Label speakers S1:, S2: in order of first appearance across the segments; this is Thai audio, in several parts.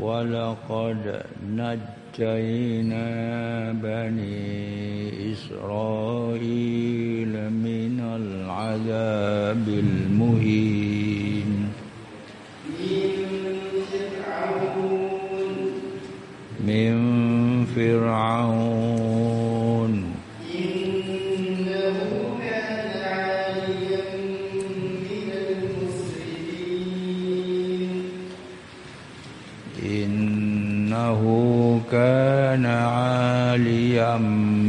S1: ولقد نجينا بني إسرائيل من العذاب المهين. من فرعون
S2: عاليا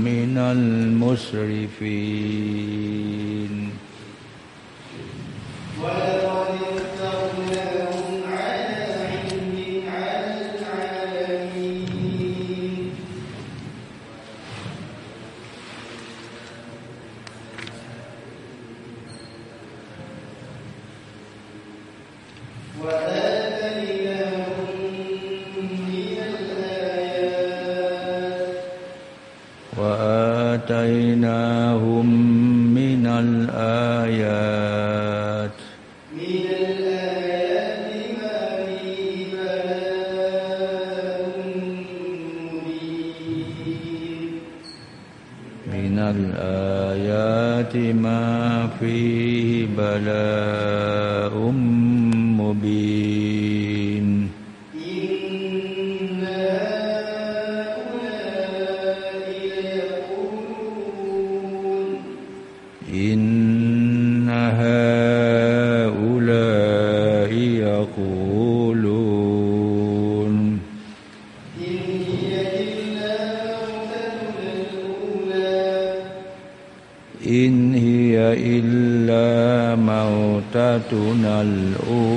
S2: من المسرفين إن هؤلاء
S1: يقولون.
S2: إن هي إلا موتتنا الأولى.
S1: إن هي إلا موتتنا الأولى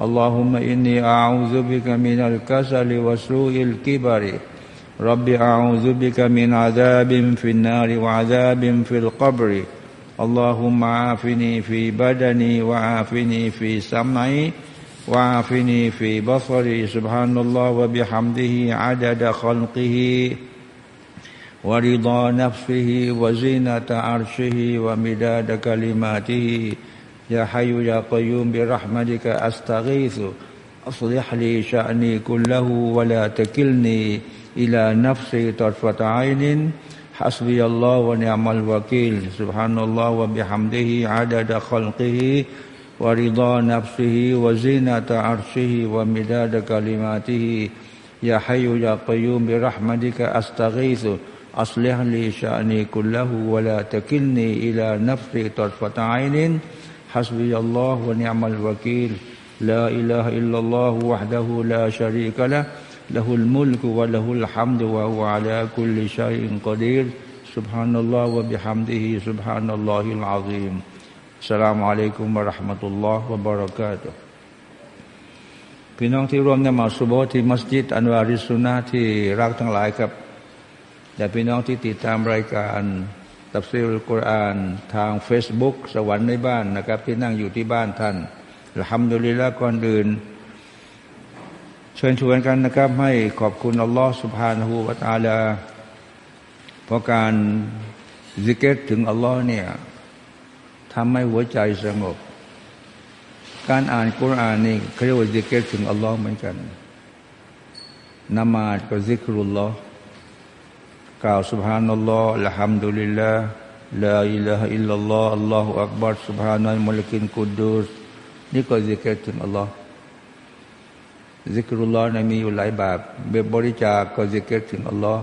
S1: اللهم إني أعوذ بك من الكسل وسوء الكبر. رب أعوذ بك من عذاب في النار وعذاب في القبر. اللهم عافني في بدني وعافني في سمعي وعافني في بصري. سبحان الله وبحمده عدد خلقه ورضا نفسه وزينة عرشه ومداد كلماته. يا حي يا قيوم برحمتك أستغيث. أصلح لي شأني كله ولا تكلني إلى نفسي طرفة عين. حسبي الله ونعم الوكيل. سبحان الله وبحمده عدد خلقه ورضا نفسه وزينة عرشه ومداد كلماته. يا حي يا قيوم برحمتك أستغيث. أصلح لي شأني كله ولا تكلني إلى نفسي طرفة عين. حسبي الله ونعم الوكيل. لا إله إلا الله وحده لا شريك له. له الملك وله الحمد وهو على كل شيء قدير. سبحان الله وبحمده سبحان الله العظيم. السلام عليكم ورحمة الله وبركاته. พี่น้องที่ร่วมนมาสุโบที่มัสยิดอันวาริสุนาที่รักทั้งหลายครับ แต่พี่น้องที่ติดตามรายการ ตัฟซีรกุรอานทางเฟซบุ๊กสวรรค์ในบ้านนะครับ ที่นั่งอยู่ที่บ้านท่าน الحمد لله ก่อนอื่น เชิญชวนกันนะครับ ให้ขอบคุณอัลลอฮฺสุบฮานหูวาตาลาเพราะการซิเกรถึงอัลลอฮ์เนี่ยทำให้หัวใจสงบ การอ่านกุรอานนี่เขาเรียกว่าซิกเกตถึงอัลลอฮ์เหมือนกันนมาดก็ซิกรุลลอฮ์ กล่าวสุบฮานัลลอฮ์ละฮัมดุลิลลาห์ลาอิลาฮอิลลัลลอฮ์อัลลอฮฺอักบัรสุบฮานัลมุลกินกุดูสนี่ก็ซิกเกตถึงอัลลอฮ์ซิกรุลลอฮ์นมีอยู่หลายแบบเบบริจาคก็ซิกเกตถึงอัลลอฮ์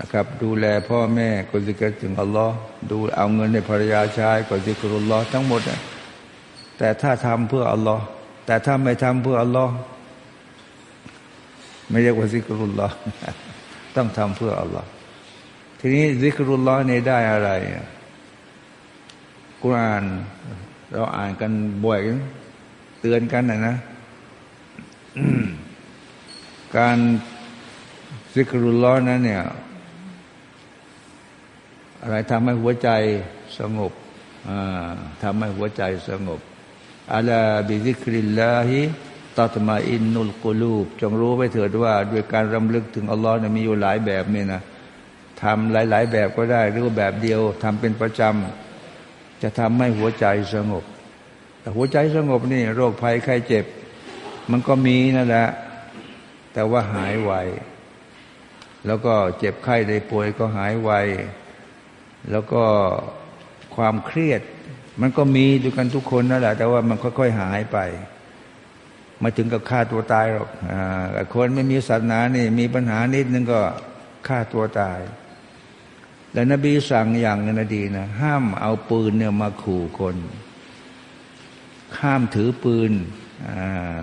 S1: นะครับ ดูแลพ่อแม่ก็ซิเกรถึงอัลลอฮ์ดูเอาเงินในภรรยาใช้ก็ซิกรุลลอฮ์ทั้งหมดนะแต่ถ้าทำเพื่ออัลลอฮ์แต่ถ้าไม่ทำเพื่ออัลลอฮ์ไม่เรียกว่าซิกรุลลอฮ์ ต้องทำเพื่ออัลลอฮ์ทีนี้ซิกรุลลอฮ์นี่ยได้อะไรกุราน เราอ่านกันบ่อยเตือนกันนะนะ การซิกรุลลอฮ์นั้นเนี่ยอะไรทำให้หัวใจสงบทำให้หัวใจสงบอัลาบิซิกริลลาฮิ ตัตมาอินนุลกุลูบจงรู้ไว้เถิดว่า ด้วยการรำลึกถึงอัลลอฮ์มีอยู่หลายแบบเนี่ยนะทำหลาย ๆ แบบก็ได้ หรือแบบเดียวทำเป็นประจำจะทำให้หัวใจสงบ แต่หัวใจสงบนี่ โรคภัยไข้เจ็บ มันก็มีนั่นแหละแต่ว่าหายไวแล้วก็เจ็บไข้ได้ป่วยก็หายไวแล้วก็ความเครียด มันก็มีด้วยกันทุกคนนั่นแหละ แต่ว่ามันค่อยๆหายไป มาถึงกับฆ่าตัวตายหรอกอคนไม่มีศาสนานี่มีปัญหานิดนึงก็ฆ่าตัวตาย และนบีสั่งอย่างนึงนะดีนะห้ามเอาปืนเนี่ยมาขู่คนห้ามถือปืน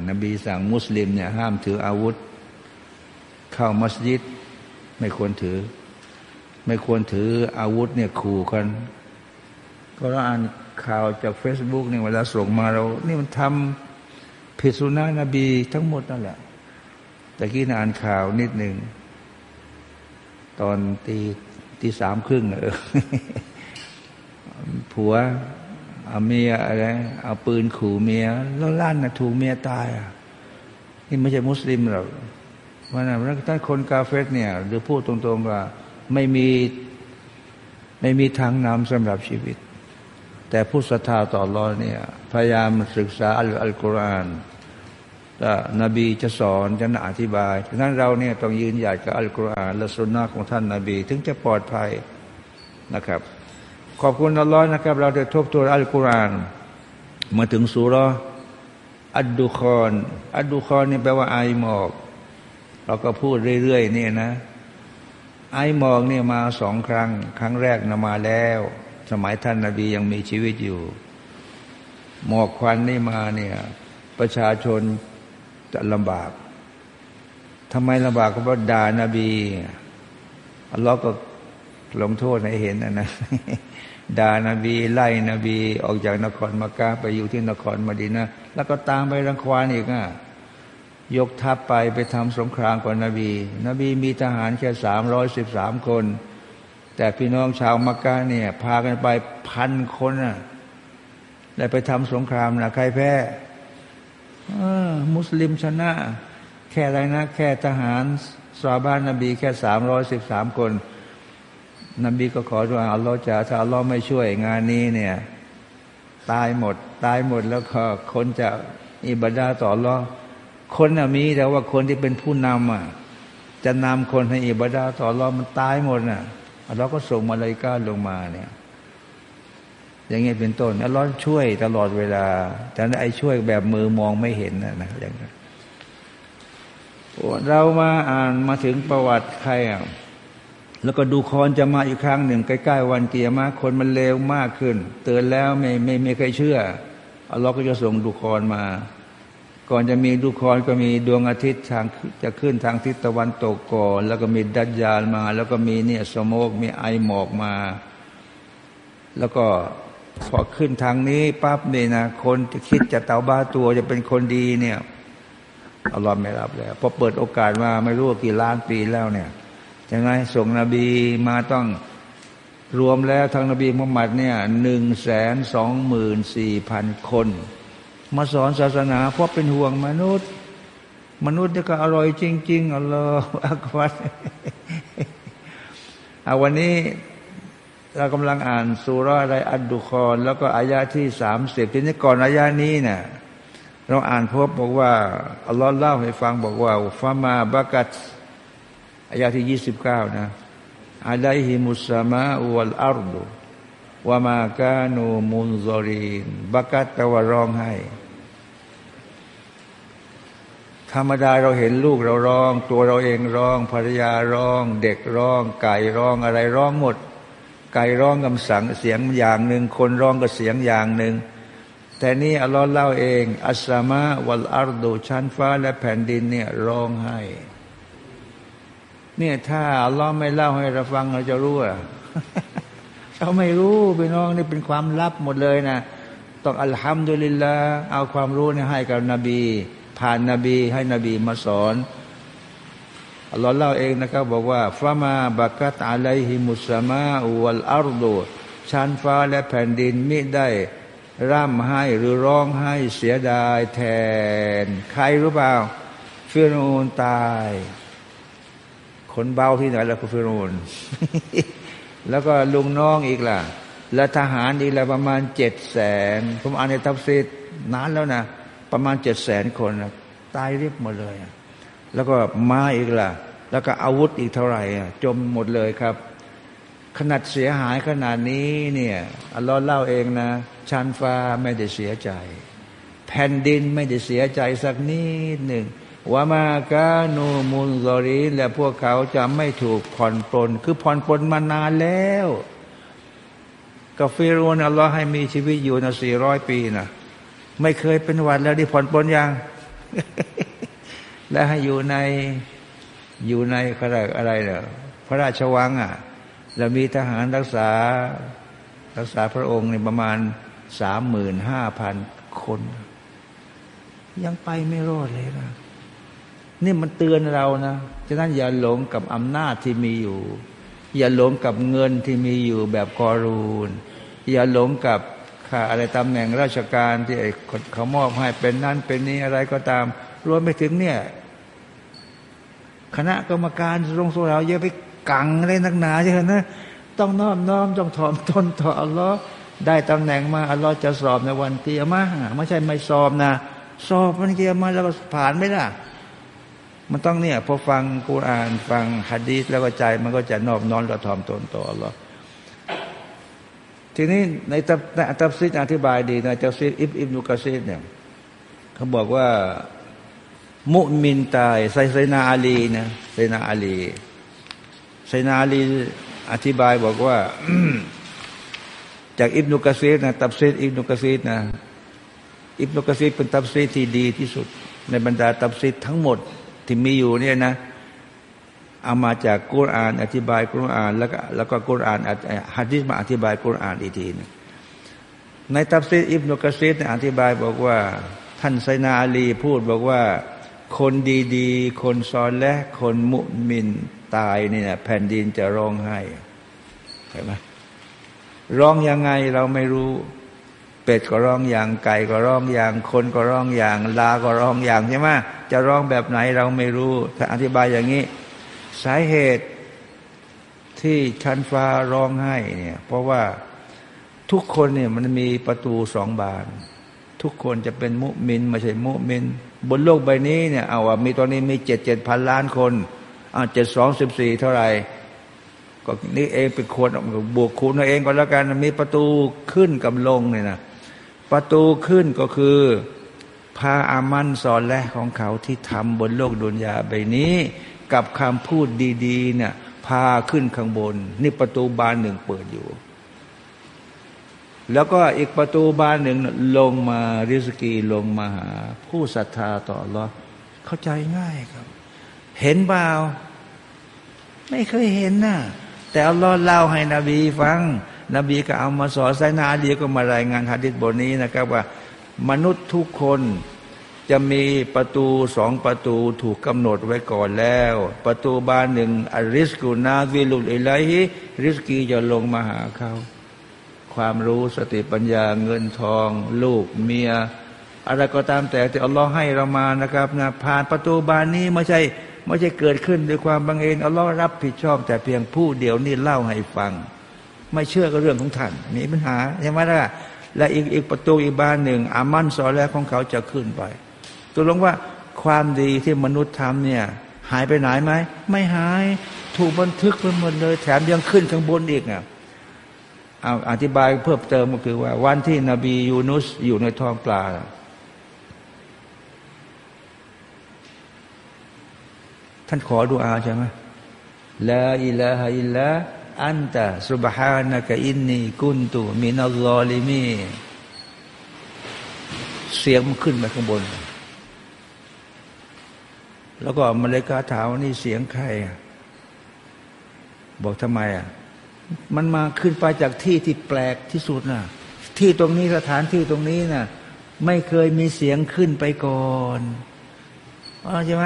S1: นบีสั่งมุสลิมเนี่ยห้ามถืออาวุธ เข้ามัสยิด ไม่ควรถือ ไม่ควรถืออาวุธเนี่ยขู่กันก็เราอ่านข่าวจากเฟซบุ๊กเนี่ยเวลาส่งมาเรา นี่มันทำ ผิดซุนนะฮ์นบีทั้งหมดนั่นแหละตะกี้นี้อ่านข่าวนิดหนึ่ง ตอนตีตีสามครึ่งเออผัวเอาเมียอะไรเอาปืนขู่เมีย แล้วลั่นนะถูกเมียตายอะนี่ไม่ใช่มุสลิมหรอกว่านะถ้าคนกาเฟสเนี่ย หรือพูดตรงๆว่าไม่มีไม่มีทางนำสำหรับชีวิต แต่ผู้ศรัทธาต่อรอเนี่ย พยายามศึกษาอัลกุรอาน นบีจะสอนจะอธิบายฉะนั้นเราเนี่ยต้องยืนหยัดกับอัลกุรอานและสุนนะของท่านนาบี ถึงจะปลอดภัยนะครับ ขอบคุณอัลลอฮ์นะครับ เราจะทบทวนอัลกุรอานมาถึงสุรอัดดุคอนอัดดุคอนนี่แปลว่าไอหมอก เราก็พูดเรื่อยๆนี่นะ ไอ้มองเนี่ยมาสองครั้ง ครั้งแรกนมาแล้ว สมัยท่านนาบียังมีชีวิตอยู่ หมอกควันนี่มาเนี่ย ประชาชน จะลำบากทำไมลำบากก็เพราะด่านาบีอัลลอฮ์ก็ลงโทษให้เห็นนะนะด่านาบีไล่นบี ออกจากนครมักกะไปอยู่ที่นครมดีนะแล้วก็ตามไปรังควานอีกอะยกทัพไปไปทำสงครามกับนบี นบีมีทหารแค่สามร้อยสิบสามคน แต่พี่น้องชาวมักกะเนี่ย พากันไปพันคนน่ะได้ไปทำสงครามนะใครแพ้ มุสลิมชนะ แค่อะไรนะ แค่ทหารสาบ้านนบีแค่สามร้อยสิบสามคน นบีก็ขอว่าอัลลอฮ์จะถ้าอัลลอฮ์ไม่ช่วยงานนี้เนี่ย ตายหมด ตายหมดแล้วก็คนจะอิบาดาต่ออัลลอฮ์คนมีแต่ว่าคนที่เป็นผู้นำอะจะนำคนให้อิบาดาต่อรอฮ์มันตายหมดน่ะเราก็ส่งมาเลยกาลงมาเนี่ย อย่างเงี้ยเป็นต้นแล้วร้อนช่วยตลอดเวลา แต่ไอ้ช่วยแบบมือมองไม่เห็นนะนะอย่างนั้นเรามาอ่านมาถึงประวัติใครอะแล้วก็ดูคอนจะมาอีกครั้งหนึ่งใกล้ๆวันเกียร์มาคนมันเลวมากขึ้น เตือนแล้วไม่ไม่ไม่เคยเชื่ออัลลอฮ์ก็จะส่งดูคอนมา ก่อนจะมีดูคอนก็มีดวงอาทิตย์ทางจะขึ้นทางทิศตะวันตกก่อนแล้วก็มีดัจยาลมา แล้วก็มีเนี่ยสโมกมีไอหมอกมา แล้วก็ พอขึ้นทางนี้ปั๊บนี่นะคนจะคิดจะเตาบ้าตัวจะเป็นคนดีเนี่ยอัลลอฮ์ไม่รับแล้วพอเปิดโอกาสมาไม่รู้กี่ล้านปีแล้วเนี่ยยังไงส่งนบีมาต้องรวมแล้วทางนบีมุฮัมมัดเนี่ยหนึ่งแสนสองหมื่นสี่พันคน มาสอนศาสนาเพราะเป็นห่วงมนุษย์ มนุษย์นี่ก็อร่อยจริง ๆอัลลอฮฺอักบัรเอาวันนี้ เรากำลังอ่านสุรอะไรอัดดุคอนแล้วก็อายาที่สามสิบทีนี้ก่อนอายานี้เนะ่ยเราอ่านพบบอกว่าอัลลอฮ์เล่าให้ฟังบอกว่าฟามาบักัตอายาที่ยี่สิบเก้านะอาลัยฮิมุสมาอุลอาร์ดุวามากานูมุนซอรีนบักัตแปลว่าร้องไห้ ธรรมดาเราเห็นลูกเราร้อง ตัวเราเองร้อง ภรรยาร้อง เด็กร้อง ไก่ร้องอะไรร้องหมด ไก่ร้องกับสังเสียงอย่างหนึ่ง คนร้องก็เสียงอย่างหนึ่ง แต่นี่อัลลอฮ์เล่าเอง السماء والأرض ชั้นฟ้าและแผ่นดินเนี่ยร้องไห้ เนี่ยถ้าอัลลอฮ์ไม่เล่าให้เราฟังเราจะรู้อะเราไม่รู้พี่น้องนี่เป็นความลับหมดเลยนะต้อง الحمد لله เอาความรู้นี่ให้กับนบี ผ่านนบีให้นบีมาสอน อัลลอฮ์เล่าเองนะครับบอกว่าفما بكت عليهم السماء والأرض ชั้นฟ้าและแผ่นดินมิได้ร่ำไห้หรือร้องไห้เสียดายแทน ใครรู้เปล่าฟิรอูนตาย คนเบาที่ไหนแล้วก็ฟิรอูนแล้วก็ลูกน้องอีกล่ะ และทหารอีกละประมาณเจ็ดแสนผมอ่านในตัฟซีรนานแล้วนะ ประมาณเจ็ดแสนคนนะตายเรียบหมดเลย แล้วก็ม้าอีกล่ะ แล้วก็อาวุธอีกเท่าไหร่จมหมดเลยครับ ขนาดเสียหายขนาดนี้เนี่ยอัลลอฮ์เล่าเองนะชั้นฟ้าไม่ได้เสียใจ แผ่นดินไม่ได้เสียใจสักนิดหนึ่งวามากาโนมุลซอรีและพวกเขาจะไม่ถูกผ่อนปลนคือผ่อนปลนมานานแล้วกับฟิรูนอัลลอฮ์ให้มีชีวิตอยู่นะสี่ร้อยปีนะไม่เคยเป็นหวัดแล้วที่ผ่อนปลนยัง และให้อยู่ในอยู่ในอะไรอะไรเนอะพระราชวังอะแล้วมีทหารรักษารักษาพระองค์ในประมาณสามหมื่นห้าพันคน ยังไปไม่รอดเลยนะนี่มันเตือนเรานะฉะนั้นอย่าหลงกับอำนาจที่มีอยู่ อย่าหลงกับเงินที่มีอยู่แบบกอรูน อย่าหลงกับค่าอะไรตำแหน่งราชการที่ไอ้เขามอบให้เป็นนั่นเป็นนี้อะไรก็ตาม รวมไปถึงเนี่ย คณะกรรมการรงสุราเยอะไปกังเลยนักหนาใช่ไหมนะต้องน้อมน้อมต้องถ่อมตนต่ออัลลอฮ์ได้ตำแหน่งมาอัลลอฮ์จะสอบในวันเกียร์มาไม่ใช่ไม่สอบนะ สอบวันเกียร์มาแล้วก็ผ่านไม่ได้มันต้องเนี่ยพอฟังกุรอานฟังฮะดีษแล้วก็ใจ มันก็จะนอบน้อมต่อถ่อมตนต่ออัลลอฮ์ทีนี้ในตับตับซิดอธิบายดีนะตับซิดอิบอิบนุกะซิดเนี่ยเขาบอกว่า มุมินตายไซไซนาอาลีนะไซนาอาลีไซนาอาลีอธิบายบอกว่า จากอิบนุกะซีดนะตับซีดอิบนุกะซีดนะอิบนุกะซีรเป็นตัฟซีรที่ดีที่สุด ในบรรดาตัฟซีรทั้งหมดที่มีอยู่เนี่ยนะเอามาจากกุรอาน อธิบายกุรอาน แล้วก็แล้วก็กุรอานฮะดีษมาอธิบายกุรอานอีกทีนึงในตัฟซีรอิบนุกะซีรอธิบายบอกว่า ท่านซัยยิดินาอาลีพูดบอกว่า คนดีๆ คนซอและห์คนมุมินตายเนี่ยแผ่นดินจะร้องไห้เห็นไหมร้องยังไงเราไม่รู้ เป็ดก็ร้องอย่างไก่ก็ร้องอย่าง คนก็ร้องอย่าง ลาก็ร้องอย่างใช่ไหมจะร้องแบบไหนเราไม่รู้ถ้าอธิบายอย่างนี้ สาเหตุที่ชั้นฟ้าร้องไห้เนี่ย เพราะว่าทุกคนเนี่ยมันมีประตูสองบาน ทุกคนจะเป็นมุมินไม่ใช่มุมิน บนโลกใบนี้เนี่ยเอาว่ามีตอนนี้มีเจ็ดเจ็ดพันล้านคนอ่าเจ็ดสองสิบสี่เท่าไหร่ก็นี่เองเป็นคนบวกคูณเองก็แล้วกันมีประตูขึ้นกับลงเนี่ยนะประตูขึ้นก็คือพาอามันสอนแลของเขาที่ทำบนโลกดุนยาใบนี้ กับคำพูดดี ๆ เนี่ย พาขึ้นข้างบน นี่ประตูบานหนึ่งเปิดอยู่ แล้วก็อีกประตูบานหนึ่งลงมาริสกีลงมาหา ผู้ศรัทธาต่อรอเข้าใจง่ายครับ เห็นเปล่าไม่เคยเห็นนะแต่อัลลอฮ์เล่าให้นบีฟัง นบีก็เอามาสอนไซนาดีก็มารายงานฮะดิษบทนี้นะครับว่า มนุษย์ทุกคนจะมีประตูสองประตูถูกกำหนดไว้ก่อนแล้ว ประตูบานหนึ่งอริสกุนาวิลุลอิไลฮิริสกีจะลงมาหาเขา ความรู้สติปัญญาเงินทอง ลูกเมีย อะไรก็ตามแต่ที่อัลลอฮ์ให้เรามานะครับนะผ่านประตูบานนี้ไม่ใช่ไม่ใช่เกิดขึ้นด้วยความบังเอิญอัลลอฮ์รับผิดชอบ แต่เพียงผู้เดียวนี่เล่าให้ฟัง ไม่เชื่อก็เรื่องของท่านมีปัญหาใช่ไหมล่ะและอีกอีกประตูอีกบานหนึ่งอามันสอแล้วของเขาจะขึ้นไปตัวลงว่าความดีที่มนุษย์ทำเนี่ยหายไปไหนไหมไม่หายถูกบันทึกไปหมดเลย แถมยังขึ้นข้างบนอีกอะ เอาอธิบายเพิ่มเติมก็คือว่า วันที่นบียูนุสอยู่ในท้องปลา ท่านขอดุอาใช่ไหมลาอิลาฮะอิลลาอันตะสุบฮานะกะอินนีกุนตุมินัลลอลิมีเสียงมันขึ้นไปข้างบน แล้วก็มาเลยกาถามว่านี่เสียงใครอะบอกทำไมอะ มันมาขึ้นไปจากที่ที่แปลกที่สุดน่ะ ที่ตรงนี้สถานที่ตรงนี้น่ะ ไม่เคยมีเสียงขึ้นไปก่อนอ๋อใช่ไหม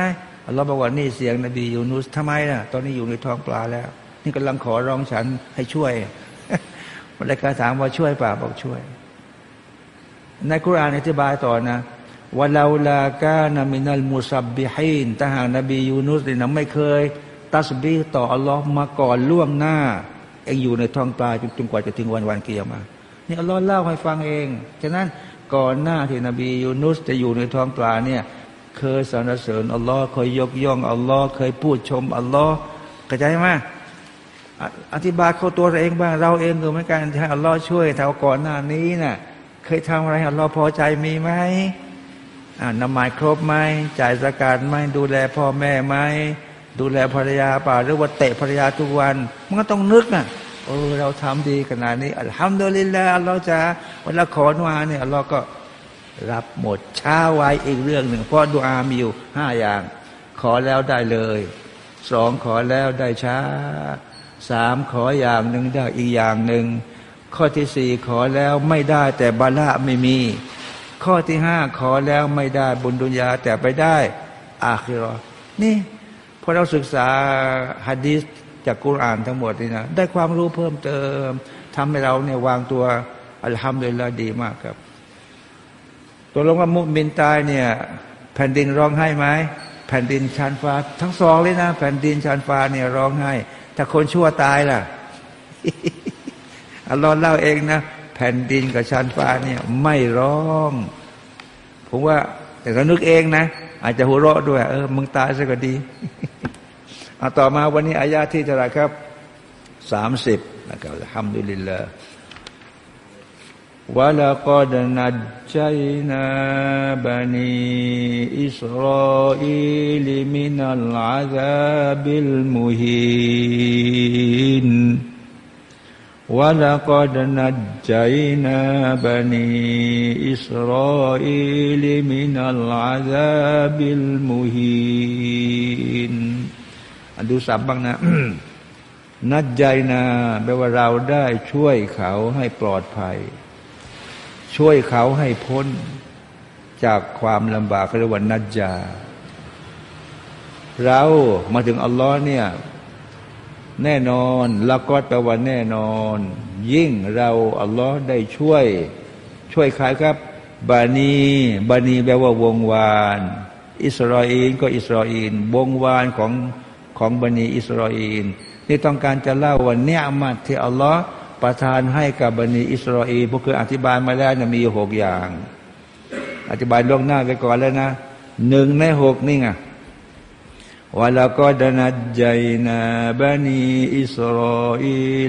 S1: เราบอกว่านี่เสียงนบียูนุสทำไมน่ะ ตอนนี้อยู่ในท้องปลาแล้ว นี่กำลังขอร้องฉันให้ช่วยมันเลยกาถามว่าช่วยป่าบอกช่วย ในคุรานอธิบายต่อนะว่าเราลากานามินัลมุสับบิฮินถ้าหากนบียูนุสเนี่ยไม่เคย ตัสบีต่ออัลลอฮ์มาก่อนล่วงหน้า เองอยู่ในท้องปลาจนกว่าจะถึงวันวันเกียรมานี่อัลลอฮ์เล่าให้ฟังเองฉะนั้นก่อนหน้าที่นบียูนุสจะอยู่ในท้องปลาเนี่ยเคยสรรเสริญอัลลอฮ์เคยยกย่องอัลลอฮ์เคยพูดชมอัลลอฮ์เข้าใจไหมาอธิบายเขาตัวเองบ้างเราเองก็เหมือนกันที่อัลลอฮ์ช่วยแถวก่อนหน้านี้นะ่ะเคยทำอะไรอัลลอฮ์พอใจมีไหมนำหมายครบไหมจ่ายสกาดไหมดูแลพ่อแม่ไหม ดูแลภรรยาป่าหรือว่าเตะภรรยาทุกวันมันก็ต้องนึกนะเออเราทำดีขนาดนี้อัลฮัมดุลิลลาเราจะเวลาขอดุอาเนี่ยเราก็รับหมดช้าไว้อีกเรื่องหนึ่ง เพราะดุอามีอยู่ห้าอย่าง ขอแล้วได้เลยสองขอแล้วได้ช้าสามขออย่างหนึ่งได้อีกอย่างหนึ่งข้อที่สี่ขอแล้วไม่ได้แต่บาละไม่มี ข้อที่ห้าขอแล้วไม่ได้บุญดุนยาแต่ไปได้อาคิรอนี่ พอเราศึกษาฮะดีษจากกุรอานทั้งหมดนี่นะได้ความรู้เพิ่มเติมทำให้เราเนี่ยวางตัวอัลฮัมดุลิลลาดีมากครับตัวลงว่ามุมินตายเนี่ยแผ่นดินร้องไห้ไหมแผ่นดินชานฟ้า ทั้งสองเลยนะ แผ่นดินชานฟ้าเนี่ยร้องไห้ ถ้าคนชั่วตายล่ะอัลลอฮ์เล่าเองนะแผ่นดินกับชานฟ้าเนี่ยไม่ร้อง ผมว่าแต่ก็นึกเองนะ อาจจะหัวเราะด้วย เออมึงตายซะก็ดี อาต่อมาวันนี้อายาที่เท่าไรครับสามสิบนะครับฮัมดุลิลละวะลาก็ดนัดใจนาบันีอิสราอิลมินัลอาซาบิลมุฮินวะลาก็ดนัดใจนาบันีอิสราอิลมินัลอาซาบิลมุฮิน บ้างนะนัดใจนาแปลว่าเราได้ช่วยเขาให้ปลอดภัย ช่วยเขาให้พ้นจากความลำบากเรียกว่านัดจาเรามาถึงอัลลอฮ์เนี่ย แน่นอนละก็แปลว่าแน่นอน ยิ่งเราอัลลอฮ์ได้ช่วย ช่วยใครครับ บานีบานีแปลว่าวงวาน อิสราเอลก็อิสราเอลวงวานของ ของบันีอิสราเอลนี่ต้องการจะเล่าว่าเนี่ยมัดที่อัลลอฮ์ประทานให้กับบันีอิสราเอลพวกคืออธิบายมาแล้วนะมีหกอย่าง อธิบายล่วงหน้าไปก่อนแล้วนะหนึ่งในหกนี่ไงว่าเราก็ดนัดใจนาบันีอิสราเอ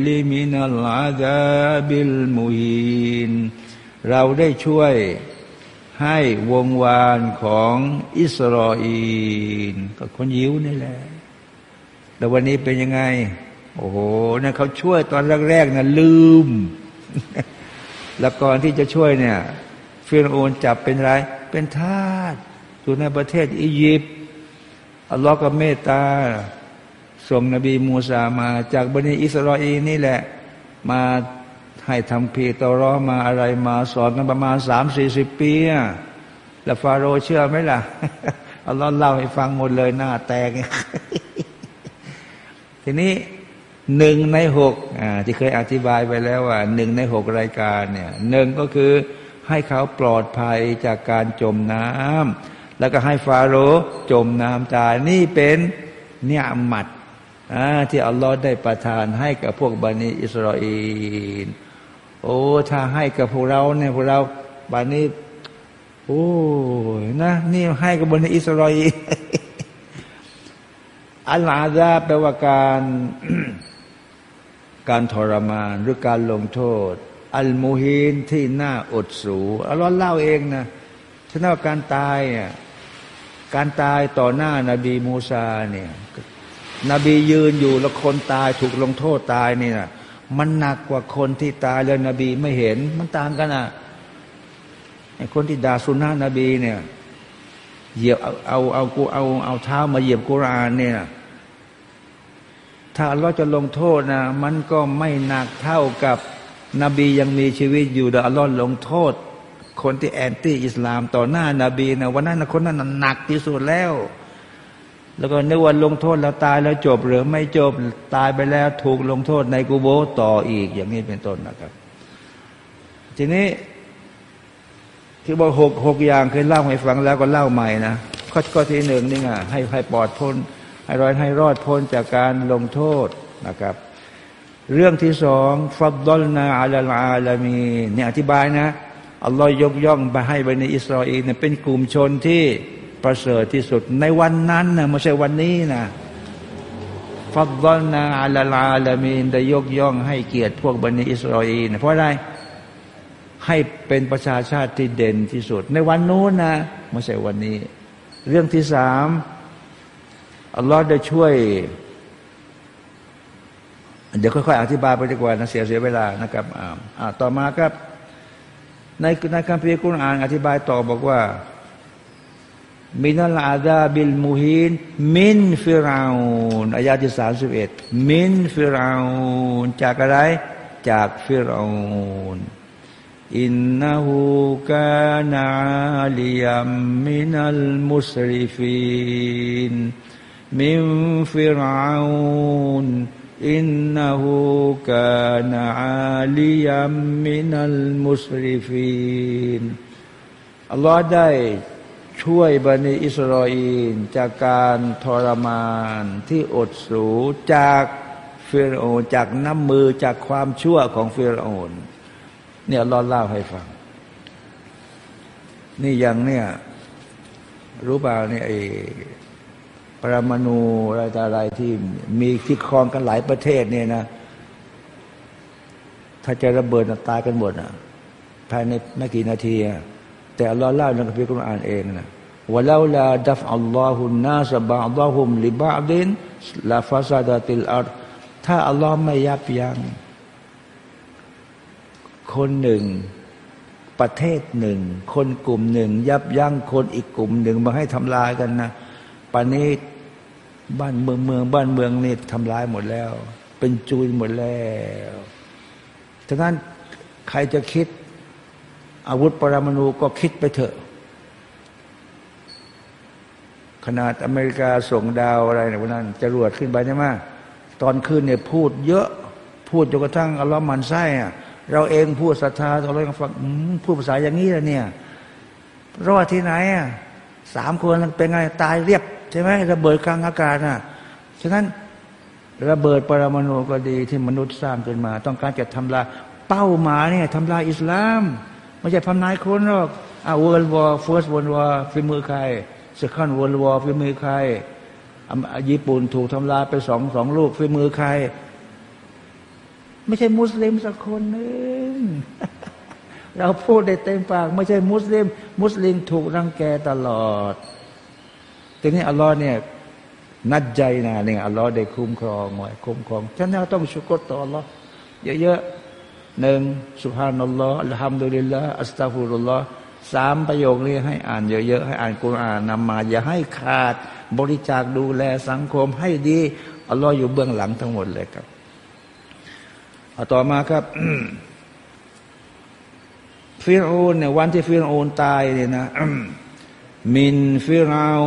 S1: ลมินัลอาดาบิลมุฮีนเราได้ช่วยให้วงวานของอิสราเอลกับคนยิวนี่แหละ แต่วันนี้เป็นยังไง โอ้โหนะเขาช่วยตอนแรกๆนะลืม แล้วก่อนที่จะช่วยเนี่ยฟิรโอนจับเป็นไร เป็นทาสอยู่ในประเทศอียิปต์อัลลอฮ์ก็เมตตา ส่งนบีมูซามาจากบันิอิสราเอลนี่แหละ มาให้ทำพีตอรอมาอะไรมาสอนกันประมาณสามสี่สิบปีแล้วฟาโรเชื่อไหมล่ะอัลลอฮ์เล่าให้ฟังหมดเลยหน้าแตก ทีนี้หนึ่งในหกที่เคยอธิบายไปแล้วว่าหนึ่งในหกรายการเนี่ยหนึ่งก็คือให้เขาปลอดภัยจากการจมน้ำแล้วก็ให้ฟาโรห์จมน้ำตายนี่เป็นเนี่ยมัดที่อัลลอฮ์ได้ประทานให้กับพวกบันิอิสราเอลโอ้ถ้าให้กับพวกเราเนี่ยพวกเราบันิโอ้นะนี่ให้กับบันิอิสราเอล อัลอาซาแปลว่าการการทรมานหรือการลงโทษ อัลมูฮินที่น่าอดสูอัลลอฮ์เล่าเองนะฉะนั้นการตายอะการตายต่อหน้านาบีมูซาเนี่ยนบียืนอยู่แล้วคนตายถูกลงโทษตายนี่นะมันหนักกว่าคนที่ตายแล้วนบีไม่เห็น มันต่างกันอะไอ้คนที่ด่าสุนนะนบีเนี่ยเหยียบเอาเอาเอากูเอาเอาเท้ามาเหยียบกุรานเนี่ย ถ้าเราจะลงโทษนะมันก็ไม่หนักเท่ากับนบียังมีชีวิตอยู่แต่อัลลอฮ์ลงโทษ คนที่แอนตี้อิสลามต่อหน้านาบีนะวันนั้นคนนั้นหนักที่สุดแล้ว แล้วก็ในวันลงโทษแล้วตายแล้วจบหรือไม่จบตายไปแล้วถูกลงโทษในกูโบต่ออีกอย่างนี้เป็นต้นนะครับ ทีนี้ที่บอกหกหกอย่างเคยเล่าให้ฟังแล้วก็เล่าใหม่นะข้อที่หนึ่งนี่ไงให้ให้ปลอดพ้น ให้รอดให้รอดพ้นจากการลงโทษนะครับ เรื่องที่สองฟัดดลนาอัลลอาลามีเนี่ยอธิบายนะอัลลอฮ์ยกย่องไปให้ไปในอิสราเอลเนี่ยเป็นกลุ่มชนที่ประเสริฐที่สุดในวันนั้นนะไม่ใช่วันนี้นะฟัดดลนาอัลลอาลามีได้ยกย่องให้เกียรติพวกบันิอิสราเอลเพราะอะไรให้เป็นประชาชาติที่เด่นที่สุด ในวันนู้นนะไม่ใช่วันนี้ เรื่องที่สาม อัลลอฮ์ได้ช่วย เดี๋ยวค่อยๆอธิบายไปดีกว่านะเสียเสียเวลานะครับอ่าต่อมาครับ ในในคัมภีร์กุรอาน อธิบายต่อบอกว่า มินัลอาดาบิลมุฮินมินฟิราอูนอายาที่สามสิบเอ็ดมินฟิราอูนจากอะไร จากฟิราอูนอินนาหูกานาลิยมมินัลมุสริฟิน มินฟิราอนอินนาหูกานาอาลียมมินัลมุสริฟีนอัลลอฮ์ได้ช่วยบันิอิสรออีนจากการทรมานที่อดสูจากฟิรโอจากน้ำมือจากความชั่วของฟิรโอนเนี่ยรอเล่าให้ฟัง นี่ยังเนี่ยรู้เปล่าเนี่ยไอ รมาณูอะไรต่ออะไรที่มีที่ครองกันหลายประเทศเนี่ยนะ ถ้าจะระเบิดตายกันหมดอะภายในไม่กี่นาทีแต่อัลลอฮ์เล่าในคัมภีร์กุรอานเองนะว่าเลาลาดัฟอัลลอฮุนนาสบะอัลลอฮุมลิบะดินลาฟาซาดาติลอัลถ้าอัลลอฮ์ไม่ยับยัง้งคนหนึ่งประเทศหนึ่ง คนกลุ่มหนึ่ง ยับยั้งคนอีกกลุ่มหนึ่งมาให้ทำลายกันนะป่านี้ บ้านเมืองเมือง บ้านเมืองนี่ทำลายหมดแล้ว เป็นจุยหมดแล้วฉะนั้นใครจะคิด อาวุธปรมาณูก็คิดไปเถอะ ขนาดอเมริกาส่งดาวอะไรในวันนั้นจะรวดขึ้นไปใช่ไหมตอนขึ้นเนี่ยพูดเยอะพูดจนกระทั่งอัลลอฮ์มันไส้อะเราเองพูดศรัทธาเราเองฟังพูดภาษาอย่างนี้แล้วเนี่ยรอดที่ไหนอะสามคนเป็นไงตายเรียบ ใช่ไหมระเบิดกลางอากาศน่ะฉะนั้นระเบิดปรมาณูก็ดีที่มนุษย์สร้างขึ้นมา ต้องการจะทำลายเป้าหมายเนี่ยทำลายอิสลามไม่ใช่ทำลายคนหรอกอ่า World War First World War ฝีมือใคร Second World War ฝีมือใครญี่ปุ่นถูกทำลายไปสองสองลูกฝีมือใคร ไม่ใช่มุสลิมสักคนนึงเราพูดได้เต็มปาก ไม่ใช่มุสลิม มุสลิมถูกรังแกตลอด ทีนี้อัลลอฮ์เนี่ยนัดใจนะเนี่ยอัลลอฮ์ได้คุ้มครองไว้คุ้มครองฉะนั้นเราต้องชุกรต่ออัลลอฮ์เยอะๆหนึ่งสุภานัลลอฮ์อัลฮัมดุลิลละอัสตัฟุรุลลอฮ์สามประโยคนี้ให้อ่านเยอะๆให้อ่านกุรอานนำมา อย่าให้ขาดบริจาคดูแลสังคมให้ดีอัลลอฮ์อยู่เบื้องหลังทั้งหมดเลยครับเอาต่อมาครับฟิรูนเนี่ยวันที่ฟิรูนตายเนี่ยนะ มินฟิราอ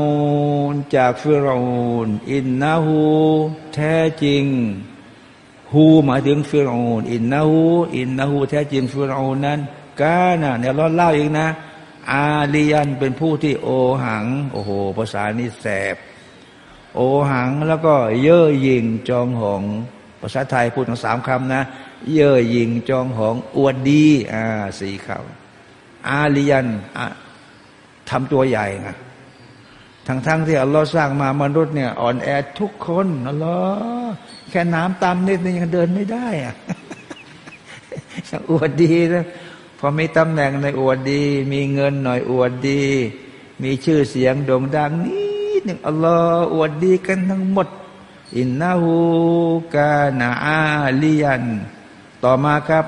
S1: นจากฟิราอนอินนาหูแท้จริงฮูหมายถึงฟิราอนอินนาหูอินนาหูแท้จริงฟิราอนนั้นกานะเนี่ยเราเล่าอีกนะ อาลียันเป็นผู้ที่โอหัง โอ้โหภาษานี้แสบ โอหังแล้วก็เย่อหยิงจองหองภาษาไทยพูดทั้งสามคำนะ เย่อหยิงจองหองอวดดีอ่าสี่คำอาลียัน ทำตัวใหญ่ไงทั้งๆทที่อัลลอฮ์สร้างมามนุษย์เนี่ยอ่อนแอทุกคนอัลลอฮ์แค่น้ำตามนิดนึงยังเดินไม่ได้อะอวดดีนะพอมีตำแหน่งในอวดดี มีเงินหน่อยอวดดี มีชื่อเสียงโด่งดังนิดหนึ่งอัลลอฮ์อวดดีกันทั้งหมด อินนาหูกานาอาลียัน ต่อมาครับ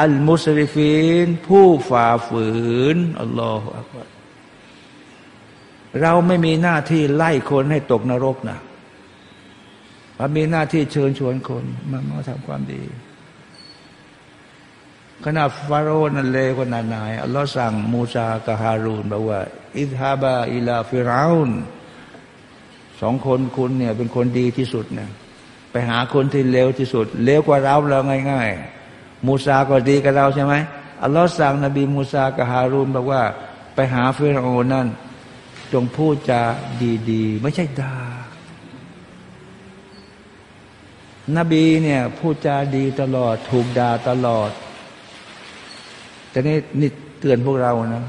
S1: อัลมุสลิฟีน ผู้ฝ่าฝืนอัลลอฮฺอักบาร เราไม่มีหน้าที่ไล่คนให้ตกนรกนะเรามีหน้าที่เชิญชวนคนมามาทำความดีขณะฟาโรห์นั่นเลวขนาดไหนอัลลอฮ์สั่งมูซากับฮารูนบอกว่า อิทฮาบาอิลาฟิราอนสองคนคุณเนี่ย เป็นคนดีที่สุดเนี่ยไปหาคนที่เลวที่สุดเลวกว่าเราเราง่ายๆมูซาก็ดีกับเราใช่ไหมอัลลอฮ์สั่งนบีมูซากับฮารูนบอกว่า ไปหาฟิราอนนั่น จงพูดจาดีๆ ไม่ใช่ดา่านบีเนี่ยพูดจาดีตลอด ถูกด่าตลอด แต่นี่นี่เตือนพวกเรานะ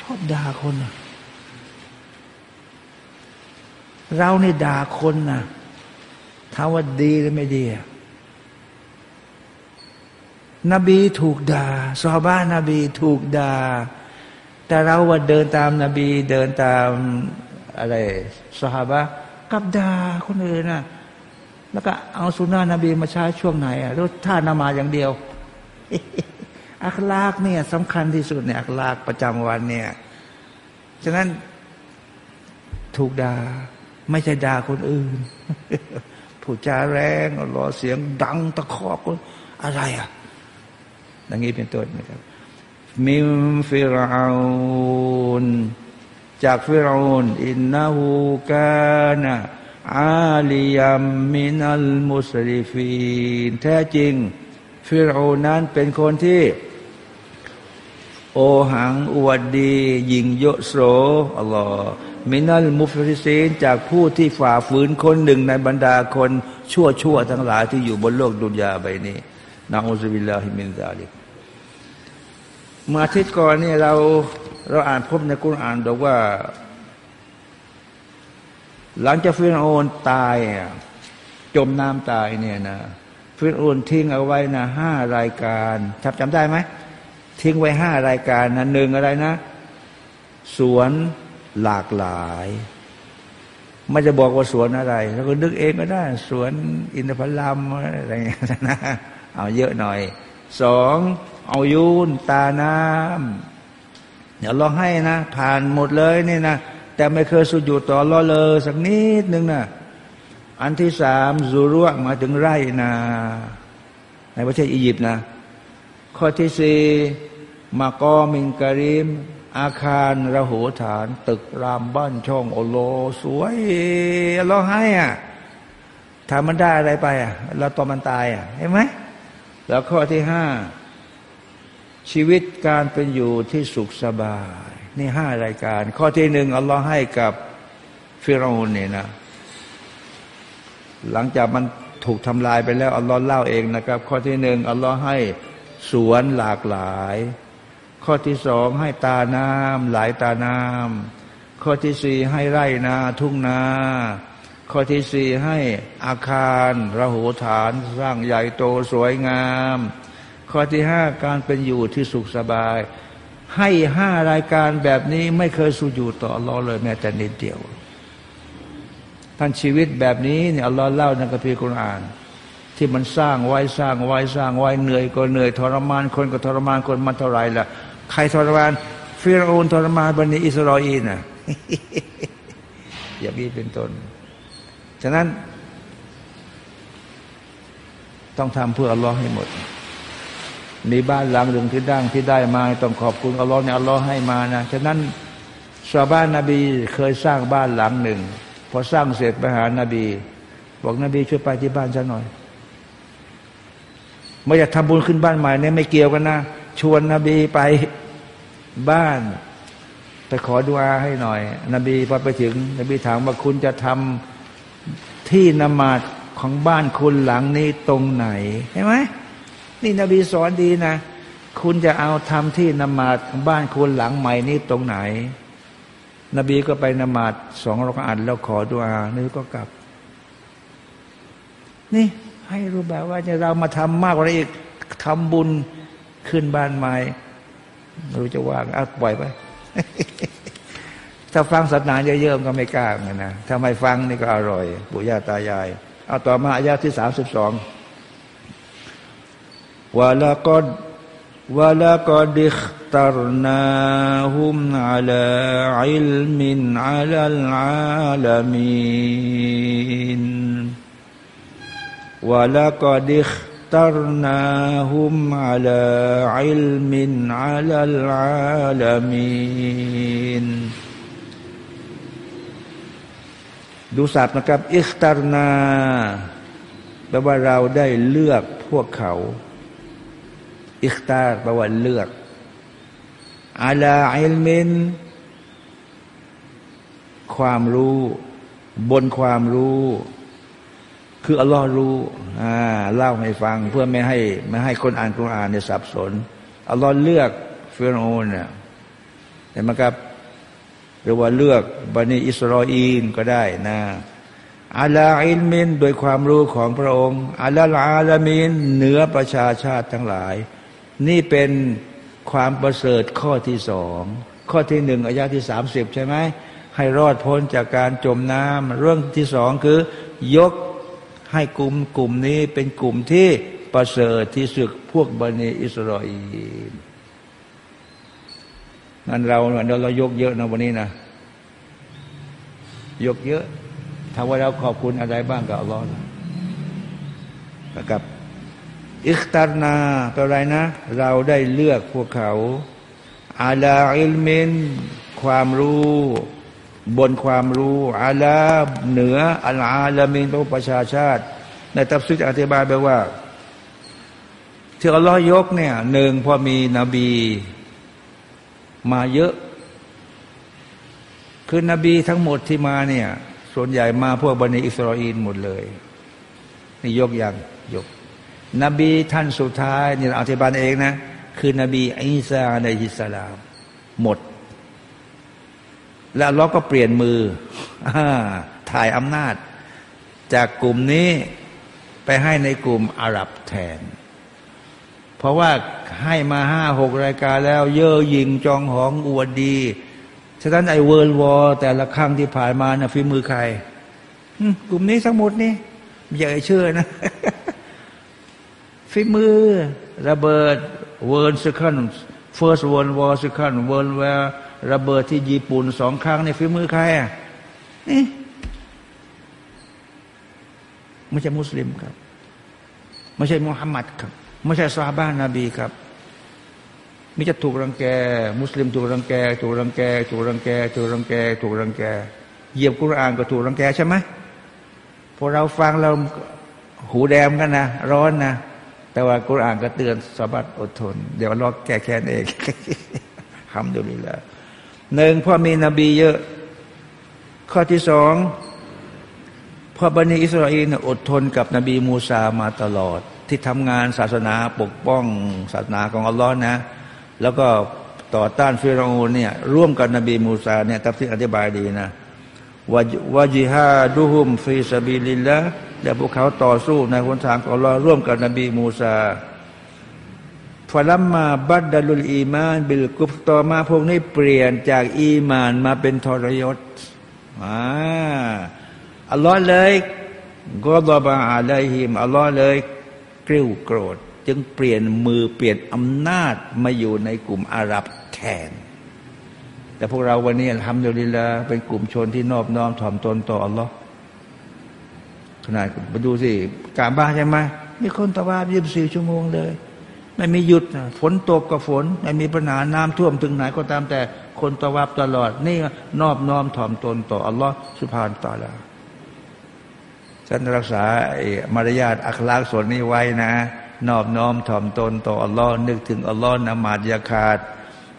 S1: ชอบด่าคนนะเราเนี่ด่าคนนะถามว่าดีหรือไม่ดีนบีถูกด่าซอบ้านนบีถูกด่า แต่เราว่าเดินตามนาบีเดินตามอะไรสหบะกับดาคนอื่นนะแล้วก็เอาสุนานะนบีมาใช้ช่วงไหนอะรถท่านามาอย่างเดียว อัคลากเนี่ยสำคัญที่สุดเนี่ยอัคลากประจำวันเนี่ย ฉะนั้นถูกดา่าไม่ใช่ด่าคนอื่นผู้จาแรงรอเสียงดังตะคอกคนอะไรอะอย่างนี้เป็นต้นนะครับ มิมฟิรอาอนจากฟิรอาอนอินนาหูกานะอาลียัมมินัลมุสลิฟีแท้จริง ฟิรอูนนั้นเป็นคนที่ โอหังอวดดียิงโยโสอัลลอฮ์มินัลมุฟริซีนจากผู้ที่ฝ่าฝืนคนหนึ่งในบรรดาคนชั่วชั่วทั้งหลายที่อยู่บนโลกดุนยาใบนี้นะอุบิลลาฮิมินซาลิก มื่ออาทิตย์ก่อนนี่เราเราอ่านพบในกุรอานบอกว่า หลังจากฟิรโอนตายจมน้ำตายเนี่ยนะฟิรโอนทิ้งเอาไว้นะห้ารายการทับจำได้ไหมทิ้งไว้ห้ารายการนะหนึ่งอะไรนะ สวนหลากหลายไม่จะบอกว่าสวนอะไร แล้วก็นึกเองก็ได้ สวนอินทผลัมอะไรอย่างเงี้ยนะเอาเยอะหน่อยสอง เอายูนตาน้ำเดี๋ยวลองให้นะ ผ่านหมดเลยนี่นะแต่ไม่เคยสุดอยู่ต่อรอเลยสักนิดนึงนะอันที่สามซูรุวมาถึงไร่นาในประเทศอียิปต์นะ ข้อที่สี่มากอมิงการิม อาคารระโหฐาน ตึกรามบ้านช่องโอโล สวยร้องให้อะทำมันได้อะไรไปอะเราตอนมันตายอะเห็นไหมแล้วข้อที่ห้า ชีวิตการเป็นอยู่ที่สุขสบาย นี่ห้ารายการ ข้อที่หนึ่งอัลลอฮ์ให้กับฟิรอนเนี่ยนะ หลังจากมันถูกทำลายไปแล้วอัลลอฮ์เล่าเองนะครับ ข้อที่หนึ่งอัลลอฮ์ให้สวนหลากหลาย ข้อที่สองให้ตาน้ำหลายตาน้ำข้อที่สี่ให้ไร่นาทุ่งนาข้อที่สี่ให้อาคารระหูฐานสร้างใหญ่โตสวยงาม ข้อที่ห้าการเป็นอยู่ที่สุขสบาย ให้ห้ารายการแบบนี้ไม่เคยสูญอยู่ต่ออัลลอฮ์เลยแม้แต่นิดเดียวท่านชีวิตแบบนี้เนี่ยอัลลอฮ์เล่าในกัมภีร์คุรอาน ที่มันสร้างไว้สร้างไว้สร้างไว้เหนื่อยก็เหนื่อยทรมานคนก็ทรมานคนมันเท่าไรล่ะ ใครทรมานฟิรโอนทรมานบันิอิสราเอลน่ะอย่าบีเป็นต้นฉะนั้น ต้องทำเพื่ออัลลอฮ์ให้หมด มีบ้านหลังหนึ่งที่ดังที่ได้มาต้องขอบคุณอัลลอฮ์เนี่ยอัลลอฮ์ให้มานะฉะนั้นชาวบ้านนาบีเคยสร้างบ้านหลังหนึ่งพอสร้างเสร็จไปหานาบี บอกนบีช่วยไปที่บ้านฉันหน่อยไม่อยากทำบุญขึ้นบ้านใหม่เนี่ยไม่เกี่ยวกันนะชวนนบีไปบ้าน ไปขอดุอาให้หน่อย นบีพอไปถึง นบีถามว่าคุณจะทำที่นมาดของบ้านคุณหลังนี้ตรงไหนใช่ไหม นี่นบีสอนดีนะ คุณจะเอาทำที่นมาดของบ้านคุณหลังใหม่นี้ตรงไหน นบีก็ไปนมาดสองรอกอันแล้วขอดุอานี่ก็กลับ นี่ให้รู้แบบว่าจะเรามาทำมากกว่าอีกทำบุญขึ้นบ้านใหม่รู้จะว่างเอาปล่อยไปถ้าฟังศาสนาเยอะๆก็ไม่กล้าเหมือนนะถ้าไม่ฟังนี่ก็อร่อย ปู่ย่าตายาย เอาต่อมาอายาที่สามสิบสอง วะละกอดวะละกอดิขตรนาฮุมอัลอิลมินอัลอาลามีนวะละกอดิข اخترناهم على علم على العالمين ดูสับนะครับ อิคตารนาแปลว่าเราได้เลือกพวกเขา อิคตารแปลว่าเลือกอาลาอิลมิน ความรู้ บนความรู้ คืออัลลอฮ์รู้อ่าเล่าให้ฟัง เพื่อไม่ให้ไม่ให้คนอ่านกุรอานเนี่ยสับสนอัลลอฮ์เลือกฟิรโอนเนี่ยเห็นไหมครับ หรือว่าเลือกบันิอิสราเอลก็ได้นะอัลาอิลมินโดยความรู้ของพระองค์อัลลาอาลามินเหนือประชาชาติทั้งหลาย นี่เป็นความประเสริฐข้อที่สอง ข้อที่หนึ่งอายาที่สามสิบใช่ไหมให้รอดพ้นจากการจมน้ำเรื่องที่สองคือ ยกให้กลุ่มกลุ่มนี้เป็นกลุ่มที่ประเสริฐที่สุดพวกบันิอิสราเอลงั้นเราเราเรายกเยอะนะวันนี้นะ ยกเยอะถ้าว่าเราขอบคุณอะไรบ้างกับอัลลอฮ์นะครับ อิคตารนาเป็นไรนะ เราได้เลือกพวกเขาอาลาอิลเมนความรู้ บนความรู้อาลาเหนืออัลอาลามินตัวประชาชาติ ในตัฟซิดอธิบายไปว่าที่อัลลอฮ์ยกเนี่ยหนึ่งพอมีนบี มาเยอะ คือนบีทั้งหมดที่มาเนี่ย ส่วนใหญ่มาพวกบันิอิสราเอลหมดเลย นี่ยกย่างยก นบีท่านสุดท้ายนี่อธิบายเองนะ คือนบีอิสาในอิสลาม หมด แล้วเราก็เปลี่ยนมืออถ่ายอำนาจ จากกลุ่มนี้ไปให้ในกลุ่มอาหรับแทน เพราะว่าให้มาห้าหกรายการแล้ว เย่อหยิงจองหองอวดดีฉะนั้นไอเวิร์ลวอร์แต่ละครั้งที่ผ่านมานะฝีมือใครกลุ่มนี้ทั้งหมดนี่อย่าเชื่อนะ ฝีมือระเบิด World Second First World War Second World War ระเบิดที่ญี่ปุ่นสองครั้งในฝีมือใครอะนี่ไม่ใช่มุสลิมครับ ไม่ใช่มุฮัมมัดครับ ไม่ใช่ซาบ้านนาบีครับมิจะถูกรังแก มุสลิมถูกรังแก ถูกรังแก ถูกรังแก ถูกรังแก ถูกรังแกเหยียบกุรอานก็ถูกรังแกใช่ไหมพอเราฟังเราหูแดงกันนะร้อนนะ แต่ว่ากุรอานก็เตือนสบัดอดทน เดี๋ยวรอแก้แค้นเองทำดูนี่แหละหนึ่งพ่อมีนบีเยอะ ข้อที่สองพ่อบันิอิสราเอลอดทนกับนบีมูซามาตลอด ที่ทำงานศาสนาปกป้องศาสนาของอัลลอฮ์นะ แล้วก็ต่อต้านฟิรอูนเนี่ยร่วมกับนบีมูซาเนี่ยตับที่อธิบายดีนะวาจิฮาดูฮุมฟีซาบิลิลละ และพวกเขาต่อสู้ในหนทางของอัลลอฮ์ร่วมกับนบีมูซา فلما بدلوا الإيمان بالكفر ต่อมาพวกนี้เปลี่ยนจากอีมานมาเป็นทรยศอ่าอัลลอฮ์เลยก็บาบาอาไลฮิมอัลลอฮ์เลยกริ้วโกรธ จึงเปลี่ยนมือเปลี่ยนอำนาจมาอยู่ในกลุ่มอาหรับแทน แต่พวกเราวันนี้ทำอยู่ดีละเป็นกลุ่มชนที่นอบน้อมถ่อมตนต่ออัลลอฮ์ นาดไปดูสิการบ้านใช่ไหมมีคนตะวันยี่สิบสี่ชั่วโมงเลย ไม่มีหยุดฝนตกก็ฝน ไม่มีปัญหาน้ำท่วมถึงไหนก็ตามแต่คนตะวับตลอด นี่นอบน้อมถ่อมตนต่ออัลลอฮ์สุภานตาลาฉันรักษามารยาทอัคลากส่วนนี้ไว้นะ นอบน้อมถ่อมตนต่ออัลลอฮ์นึกถึงอัลลอฮ์นมาดยาขาด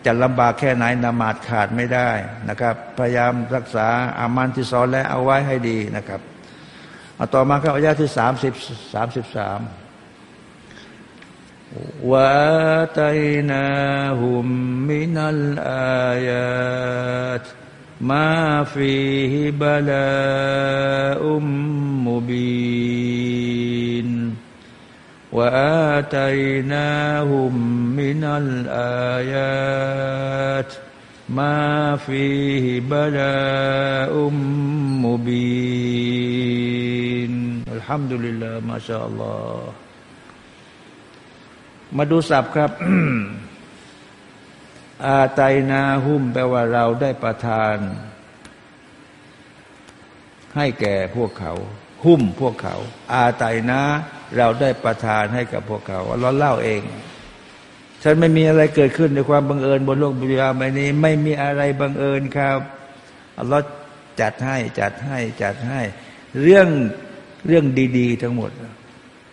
S1: จะลำบากแค่ไหนนมาดขาดไม่ได้นะครับ พยายามรักษาอามันที่สอนและเอาไว้ให้ดีนะครับ เอาต่อมาครับอายาที่สามสิบสามสิบสามวะตัยนาหุมมินัลอายาตมาฟีฮิบลาอุมมุบีน وآتيناهم من الآيات ما فيه بلاء مبين الحمد لله ما شاء الله มาดูศัพท์ครับ อาไตนาหุ้มแปลว่าเราได้ประทาน ให้แก่พวกเขา หุ้มพวกเขา อาไตนาเราได้ประทานให้กับพวกเขาเราเล่าเอง ฉันไม่มีอะไรเกิดขึ้นในความบังเอิญบนโลกบุญญาใบนี้ ไม่มีอะไรบังเอิญครับอัลลอฮ์จัดให้จัดให้จัดให้ เรื่องเรื่องดี ๆ ทั้งหมด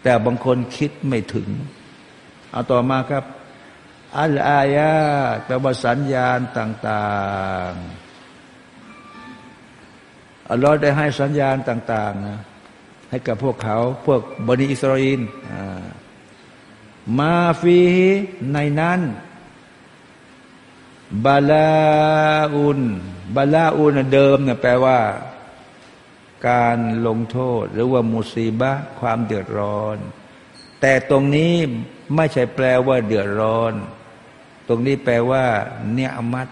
S1: แต่บางคนคิดไม่ถึง เอาต่อมาครับ อัลอายาแปลว่าสัญญาณต่างๆอัลลอฮ์ได้ให้สัญญาณต่าง ๆ นะให้กับพวกเขาพวกบนิอิสราเอล มาฟีในนั้นบาลาอุนบาลาอุนเดิมเนี่ยแปลว่า การลงโทษ หรือว่ามุสีบะความเดือดร้อน แต่ตรงนี้ไม่ใช่แปลว่าเดือดร้อน ตรงนี้แปลว่า เนียมัด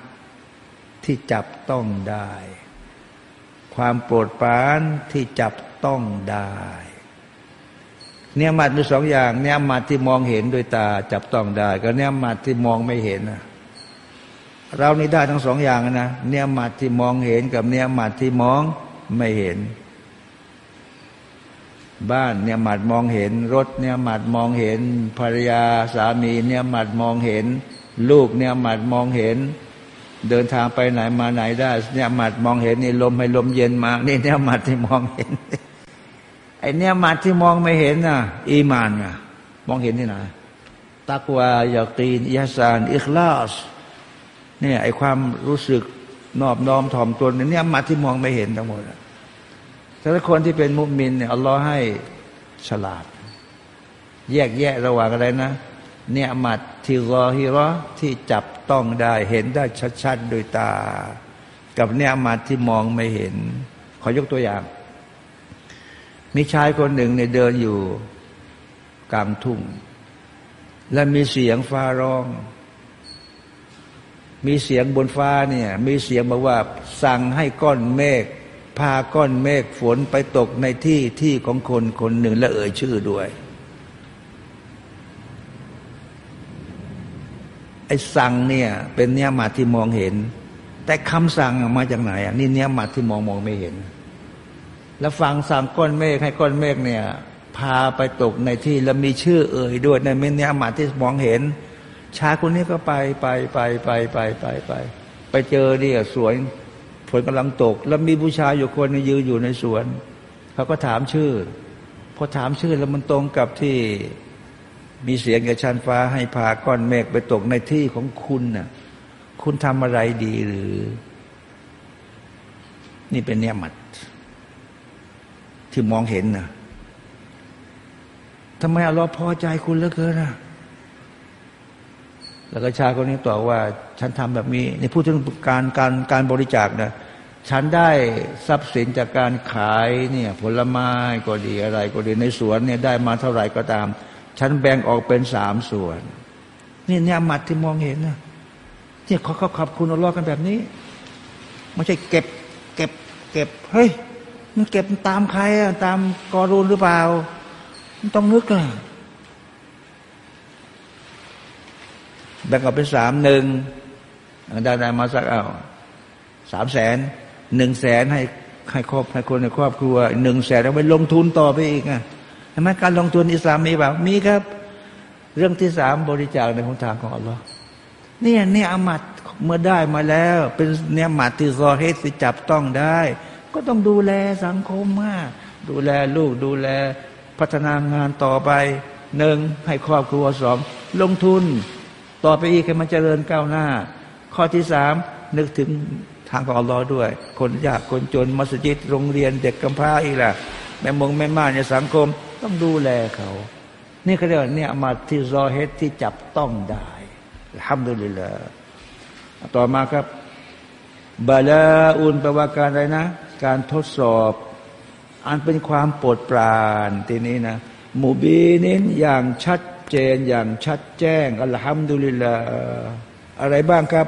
S1: ที่จับต้องได้ ความโปรดปรานที่จับต้องได้ เนี่ยมัดมีสองอย่าง เนี่ยมัดที่มองเห็นโดยตา จับต้องได้กับเนี่ยมัดที่มองไม่เห็นนะเรานี่ได้ทั้งสองอย่างนะเนี่ยมัดที่มองเห็นกับเนี่ยมัดที่มองไม่เห็น บ้านเนี่ยมัดมองเห็น รถเนี่ยมัดมองเห็น ภรรยาสามีเนี่ยมัดมองเห็น ลูกเนี่ยมัดมองเห็น เดินทางไปไหนมาไหนได้ เนี่ยมัดมองเห็นนี่ลมให้ลมเย็นมา นี่เนี่ยมัดที่มองเห็น ไอเนี่ยมัดที่มองไม่เห็นน่ะ อีมานน่ะ มองเห็นที่ไหนตักวายากีนอิฮสานอิคลาสเนี่ยไอความรู้สึกนอบน้อมถ่อมตนเนี่ยมัดที่มองไม่เห็นทั้งหมดแต่ละคนที่เป็นมุสลิมเนี่ยอัลลอฮ์ให้ฉลาด แยกแยะระหว่างอะไรนะ เนี่ยมัดที่รอฮิรอที่จับต้องได้เห็นได้ชัดๆโดยตา กับเนี่ยมัดที่มองไม่เห็น ขอยกตัวอย่าง มีชายคนหนึ่งเนี่ยเดินอยู่กลางทุ่ง และมีเสียงฟ้าร้อง มีเสียงบนฟ้าเนี่ย มีเสียงบอกว่า สั่งให้ก้อนเมฆพาก้อนเมฆฝนไปตกในที่ที่ของคนคนหนึ่งและเอ่ยชื่อด้วยไอ้สั่งเนี่ย เป็นเนี้ยมาที่มองเห็น แต่คำสั่งมาจากไหนอะนี่เนี้ยมาที่มองมองไม่เห็น แล้วฟังสามก้อนเมฆให้ก้อนเมฆเนี่ย พาไปตกในที่แล้วมีชื่อเอ่ยด้วยในเมฆเนียมาที่มองเห็นชายคนนี้ก็ไปไปไปไปไปไปไป ไปเจอเนี่ยสวนฝนกำลังตก แล้วมีผู้ชายอยู่คนนึงยืนอยู่ในสวน เขาก็ถามชื่อพอถามชื่อแล้วมันตรงกับที่มีเสียงกับชันฟ้าให้พาก้อนเมฆไปตกในที่ของคุณน่ะ คุณทำอะไรดีหรือ นี่เป็นเนี่ยมัด ที่มองเห็นนะทำไมอัลลอฮ์พอใจคุณเหลือเกินนะแล้วก็ชายคนนี้ตอบว่า ฉันทำแบบนี้ในพูดถึงการการการบริจาคนะฉันได้ทรัพย์สินจากการขายเนี่ย ผลไม้ก็ดีอะไร ก็ดีในสวนเนี่ยได้มาเท่าไหร่ก็ตาม ฉันแบ่งออกเป็นสามส่วน นี่เนี่ยมัดที่มองเห็นนะเนี่ยเขาเขาขับคุณอัลลอฮ์กันแบบนี้ไม่ใช่เก็บ เก็บ เก็บเฮ้ย มันเก็บตามใครอะตามกอรูนหรือเปล่า มันต้องนึกอะแบ่งออกเป็นสามหนึ่งได้ได้มาสักเอาสามแสนหนึ่งแสนให้ให้ครอบให้คนในครอบครัวหนึ่งแสนเอาไปลงทุนต่อไปอีกอะเห็นไหมการลงทุนอิสลามมีเปล่ามีครับ เรื่องที่สามบริจาคในหนทางของอัลลอฮ์เนี่ยเนี่ยอามัดเมื่อได้มาแล้ว เป็นเนี่ยมัดที่ซอเฮสที่จับต้องได้ ก็ต้องดูแลสังคมมาก ดูแลลูกดูแลพัฒนางานต่อไปหนึ่งให้ครอบครัวสองลงทุน ต่อไปอีกให้มันเจริญก้าวหน้า ข้อที่สามนึกถึงทางของอัลลอฮ์ด้วย คนยากคนจนมัสยิดโรงเรียนเด็กกำพร้าอีกล่ะ แม่มงแม่ม่าในสังคมต้องดูแลเขา นี่เขาเรียกว่าเนี่ยมาที่รอเฮตที่จับต้องได้ทำด้วยเลยละต่อมาครับบาลาอุนแปลว่าการอะไรนะ การทดสอบ อันเป็นความโปรดปรานทีนี้นะมูบีนินอย่างชัดเจนอย่างชัดแจ้งอัลฮัมดุลิลลาอะไรบ้างครับ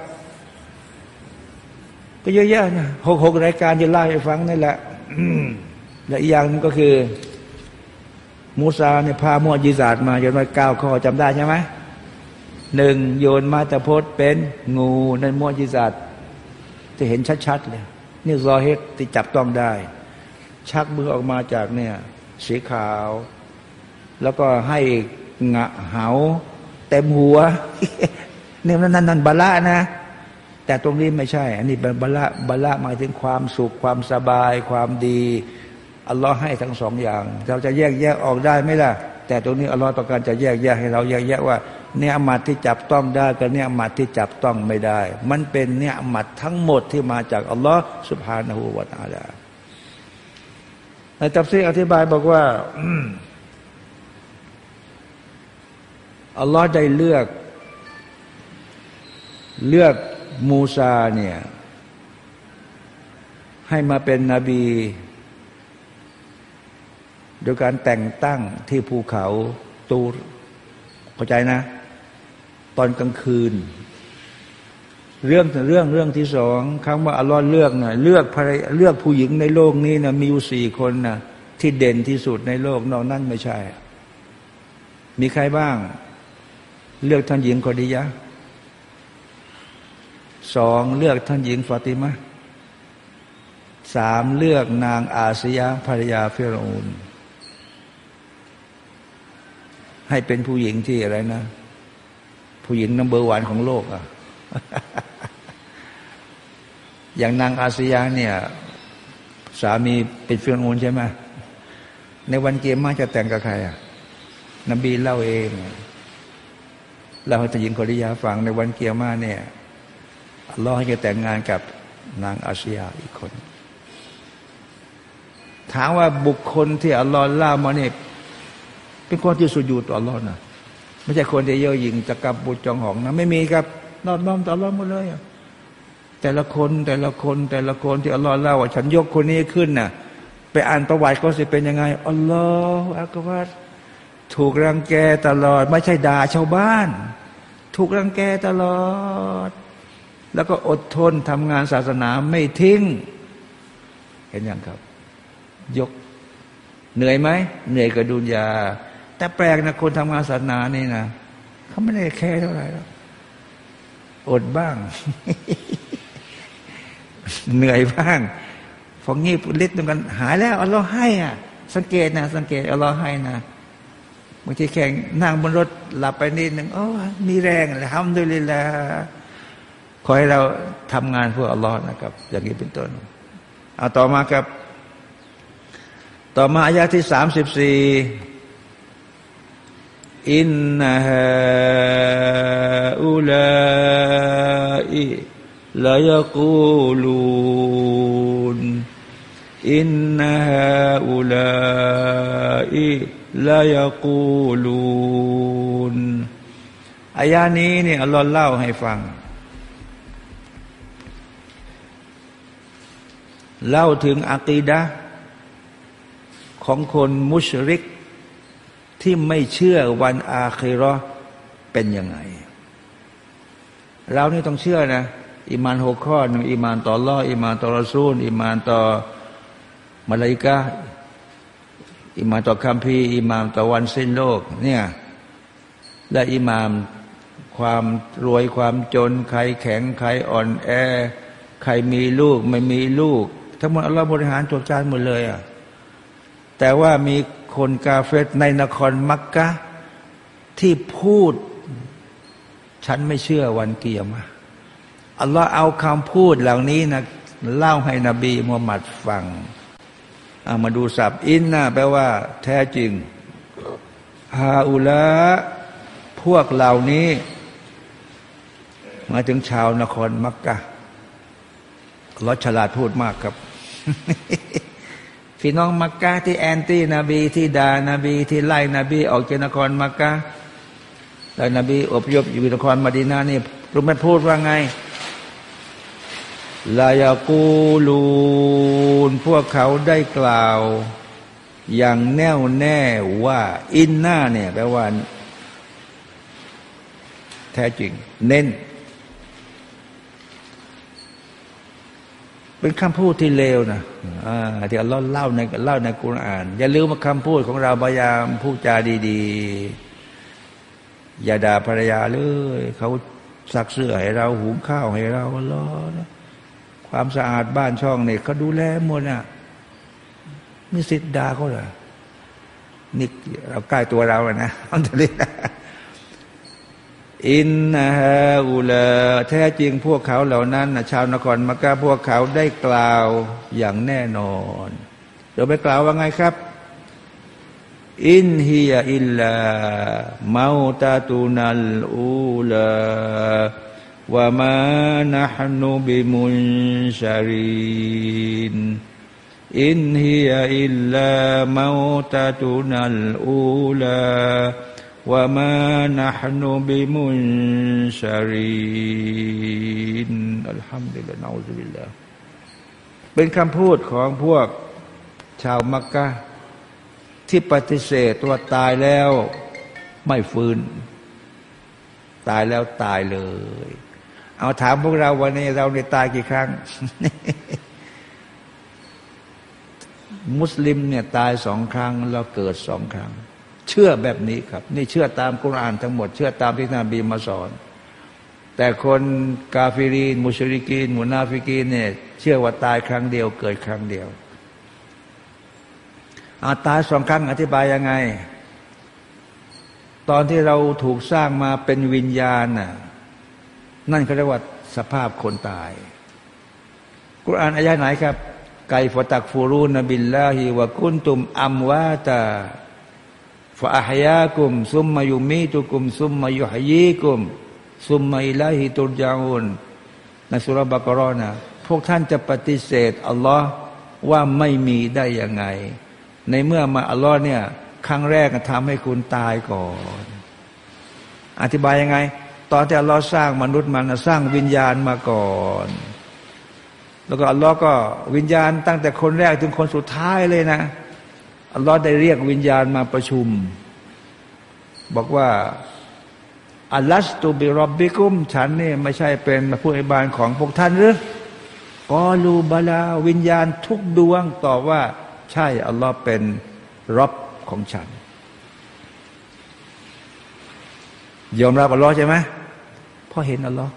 S1: ก็เยอะแยะนะหกหกรายการจะเล่าให้ฟังนี่แหละและอีกอย่างนึงก็คือ มูซาเนี่ยพามัวยิศาสมาโยนมาเก้าข้อจำได้ใช่ไหมหนึ่งโยนมาตะพดเป็นงูนั่นมัวยิศาสจะเห็นชัดๆเลย นี่รอเฮตที่จับต้องได้ ชักมือออกมาจากเนี่ยสีขาว แล้วก็ให้งะเหาเต็มหัวเนี่ยนั่นนั่นบาละนะ แต่ตรงนี้ไม่ใช่ อันนี้บาละบาละหมายถึงความสุขความสบายความดีอัลลอฮ์ให้ทั้งสองอย่าง เราจะแยกแยกออกได้ไหมล่ะ แต่ตรงนี้อัลลอฮ์ต้องการจะแยกแยกให้เราแยกแยกว่า เนี่ยอมัดที่จับต้องได้กับเนี่ยอมัดที่จับต้องไม่ได้ มันเป็นเนี่ยอมัดทั้งหมดที่มาจากอัลลอฮ์สุบฮานาหูวาตาลาในตัฟซีอธิบายบอกว่าอัลลอฮ์ได้เลือก เลือกมูซาเนี่ยให้มาเป็นนบีโดยการแต่งตั้งที่ภูเขาตูรเข้าใจนะ ตอนกลางคืน เรื่องเรื่องเรื่องที่สองคำว่าอัลลอฮ์เลือกนะเลือกภรเลือกผู้หญิงในโลกนี้นะมีอยู่สี่คนนะที่เด่นที่สุดในโลกนอกนั้นไม่ใช่ มีใครบ้าง เลือกท่านหญิงคอดียะสองเลือกท่านหญิงฟาติมาสามเลือกนางอาสยาภรรยาฟิรูนให้เป็นผู้หญิงที่อะไรนะ ผู้หญิงนัมเบอร์วันของโลกอะอย่างนางอาสยาเนี่ย สามีเป็นฟิรูนใช่ไหมในวันเกียรมาจะแต่งกับใครอะนบีเล่าเองเล่าให้ท่านหญิงคอริยาฟังในวันเกียรมาเนี่ยอัลลอฮ์จะแต่งงานกับนางอาชียาอีกคน ถามว่าบุคคลที่อัลลอฮ์ล่ามาเนี่ยเป็นคนที่สุญูต่ออัลลอฮ์นะ ไม่ใช่คนที่เย่อหยิ่งจะกับบุตรจองหองนะไม่มีครับ นอบน้อมต่ออัลลอฮ์หมดเลยแต่ละคนแต่ละคนแต่ละคนที่อัลลอฮ์เล่าว่าฉันยกคนนี้ขึ้นน่ะ ไปอ่านประวัติเขาสิเป็นยังไงอัลลอฮ์อักบัรถูกรังแกตลอด ไม่ใช่ด่าชาวบ้าน ถูกรังแกตลอด แล้วก็อดทนทำงานศาสนาไม่ทิ้ง เห็นยังครับ ยก เหนื่อยไหมเหนื่อยกับดุนยา แต่แปลกนะคนทำงานศาสนานี่นะเขาไม่ได้แค่เท่าไหร่หรอกอดบ้าง เหนื่อยบ้างพองีบเล็ดเหมือนกันหายแล้วอัลลอฮ์ให้อะ สังเกตนะ สังเกตอัลลอฮ์ให้นะบางทีแข่งนั่งบนรถหลับไปนิดหนึ่งโอ้มีแรงเลยทำด้วยเลยละขอให้เราทำงานเพื่ออัลลอฮ์นะครับ อย่างนี้เป็นต้นเอาต่อมาครับ ต่อมาอายาที่สามสิบสี่ อินนาฮาอุลาอิลายกูลูนอินนาฮาอุลาอิลายกูลูนอายานี้เนี่ยอัลลอฮ์เล่าให้ฟัง เล่าถึงอะกีดะฮ์ของคนมุชริก ที่ไม่เชื่อวันอาคิเราะฮ์เป็นยังไง เรานี่ต้องเชื่อนะอิมานหกข้อหนึ่งอิมานต่ออัลลอฮ์อิมานต่อรอซูลอิมานต่อมลาอิกะฮ์อิมานต่อคัมภีร์อิมานต่อวันสิ้นโลกเนี่ยและอิมานความรวยความจน ใครแข็ง ใครอ่อนแอ ใครมีลูกไม่มีลูก ทั้งหมดอัลลอฮ์บริหารจัดการหมดเลยอะแต่ว่ามี คนกาเฟตในนครมักกะที่พูด ฉันไม่เชื่อวันเกียรมาอัลลอฮ์เอาคำพูดเหล่านี้นะเล่าให้นบีมุฮัมมัดฟังอามาดูสับอินนะแปลว่า แท้จริงฮาอุละพวกเหล่านี้มาถึงชาวนครมักกะรถฉลาดพูดมากครับ พี่น้องมักกะที่แอนตี้นบีที่ดานาบีที่ไล่นบีออกจากนครมักกะแล้วนบีอพยพอยู่นครมดีนานี่รู้ไหมพูดว่าไงลายกูลูนพวกเขาได้กล่าว อย่างแน่วแน่ว่า อินหน้าเนี่ยแปลว่า แท้จริง เน้น เป็นคำพูดที่เลวนะที่อัลลอฮ์เล่าในเล่าในกุรอาน อย่าลืมว่าคำพูดของเราพยายามพูดจาดีๆ อย่าด่าภรรยาเลยเขาซักเสื้อให้เราหุงข้าวให้เราล้อนะความสะอาดบ้านช่องเนี่ยเขาดูแลหมดอะมีสิทธิ์ด่าเขาเหรอนี่เราใกล้ตัวเราแล้วนะอันนี้ อินนะฮะอุลาแท้จริงพวกเขาเหล่านั้นชาวนครมักกะพวกเขาได้กล่าวอย่างแน่นอนเดี๋ยวไปกล่าวว่าไงครับ อินฮียอิลลาเมาตาตูนัลอูลาวะมานะฮนูบิมุนชารินอินฮียอิลลาเมาตาตูนัลอูลา وما نحن بمنشرين الحمد لله نعوذ بالله เป็นคำพูดของพวกชาวมักกะที่ปฏิเสธตัวตายแล้วไม่ฟื้น ตายแล้วตายเลยเอาถามพวกเราวันนี้เราในตายกี่ครั้ง มุสลิมเนี่ยตายสองครั้งแล้วเกิดสองครั้ง เชื่อแบบนี้ครับ นี่เชื่อตามกุรอานทั้งหมด เชื่อตามที่นบีมาสอน แต่คนกาฟิรีน มุชริกีนมุนาฟิกีนเนี่ยเชื่อว่าตายครั้งเดียวเกิดครั้งเดียวอาตายสองครั้งอธิบายยังไง ตอนที่เราถูกสร้างมาเป็นวิญญาณน่ะนั่นเขาเรียกว่าสภาพคนตายกุรอานอายะไหนครับไกฟตักฟูรูนบิลลาฮิวะกุนตุมอัมวาตา ฟาฮยากุมซุมมายุมีตุกุมซุมมายุฮยีกุมซุมมาอิลาฮิตุรจาอุนในสุรบากรอนะพวกท่านจะปฏิเสธอัลลอฮ์ว่าไม่มีได้ยังไง ในเมื่อมาอัลลอฮ์เนี่ยครั้งแรกทำให้คุณตายก่อน อธิบายยังไง ตอนที่อัลลอฮ์สร้างมนุษย์มันสร้างวิญญาณมาก่อน แล้วก็อัลลอฮ์ก็วิญญาณตั้งแต่คนแรกถึงคนสุดท้ายเลยนะ อัลลอฮ์ได้เรียกวิญญาณมาประชุม บอกว่าอัลลัสตูบิรอบบิกุม ฉันนี่ไม่ใช่เป็นผู้อิบานของพวกท่านหรือกอลูบาลาวิญญาณทุกดวงตอบว่า ใช่ อัลลอฮ์เป็นรอบของฉัน ยอมรับอัลลอฮ์ใช่ไหมพราะเห็นอัลลอฮ์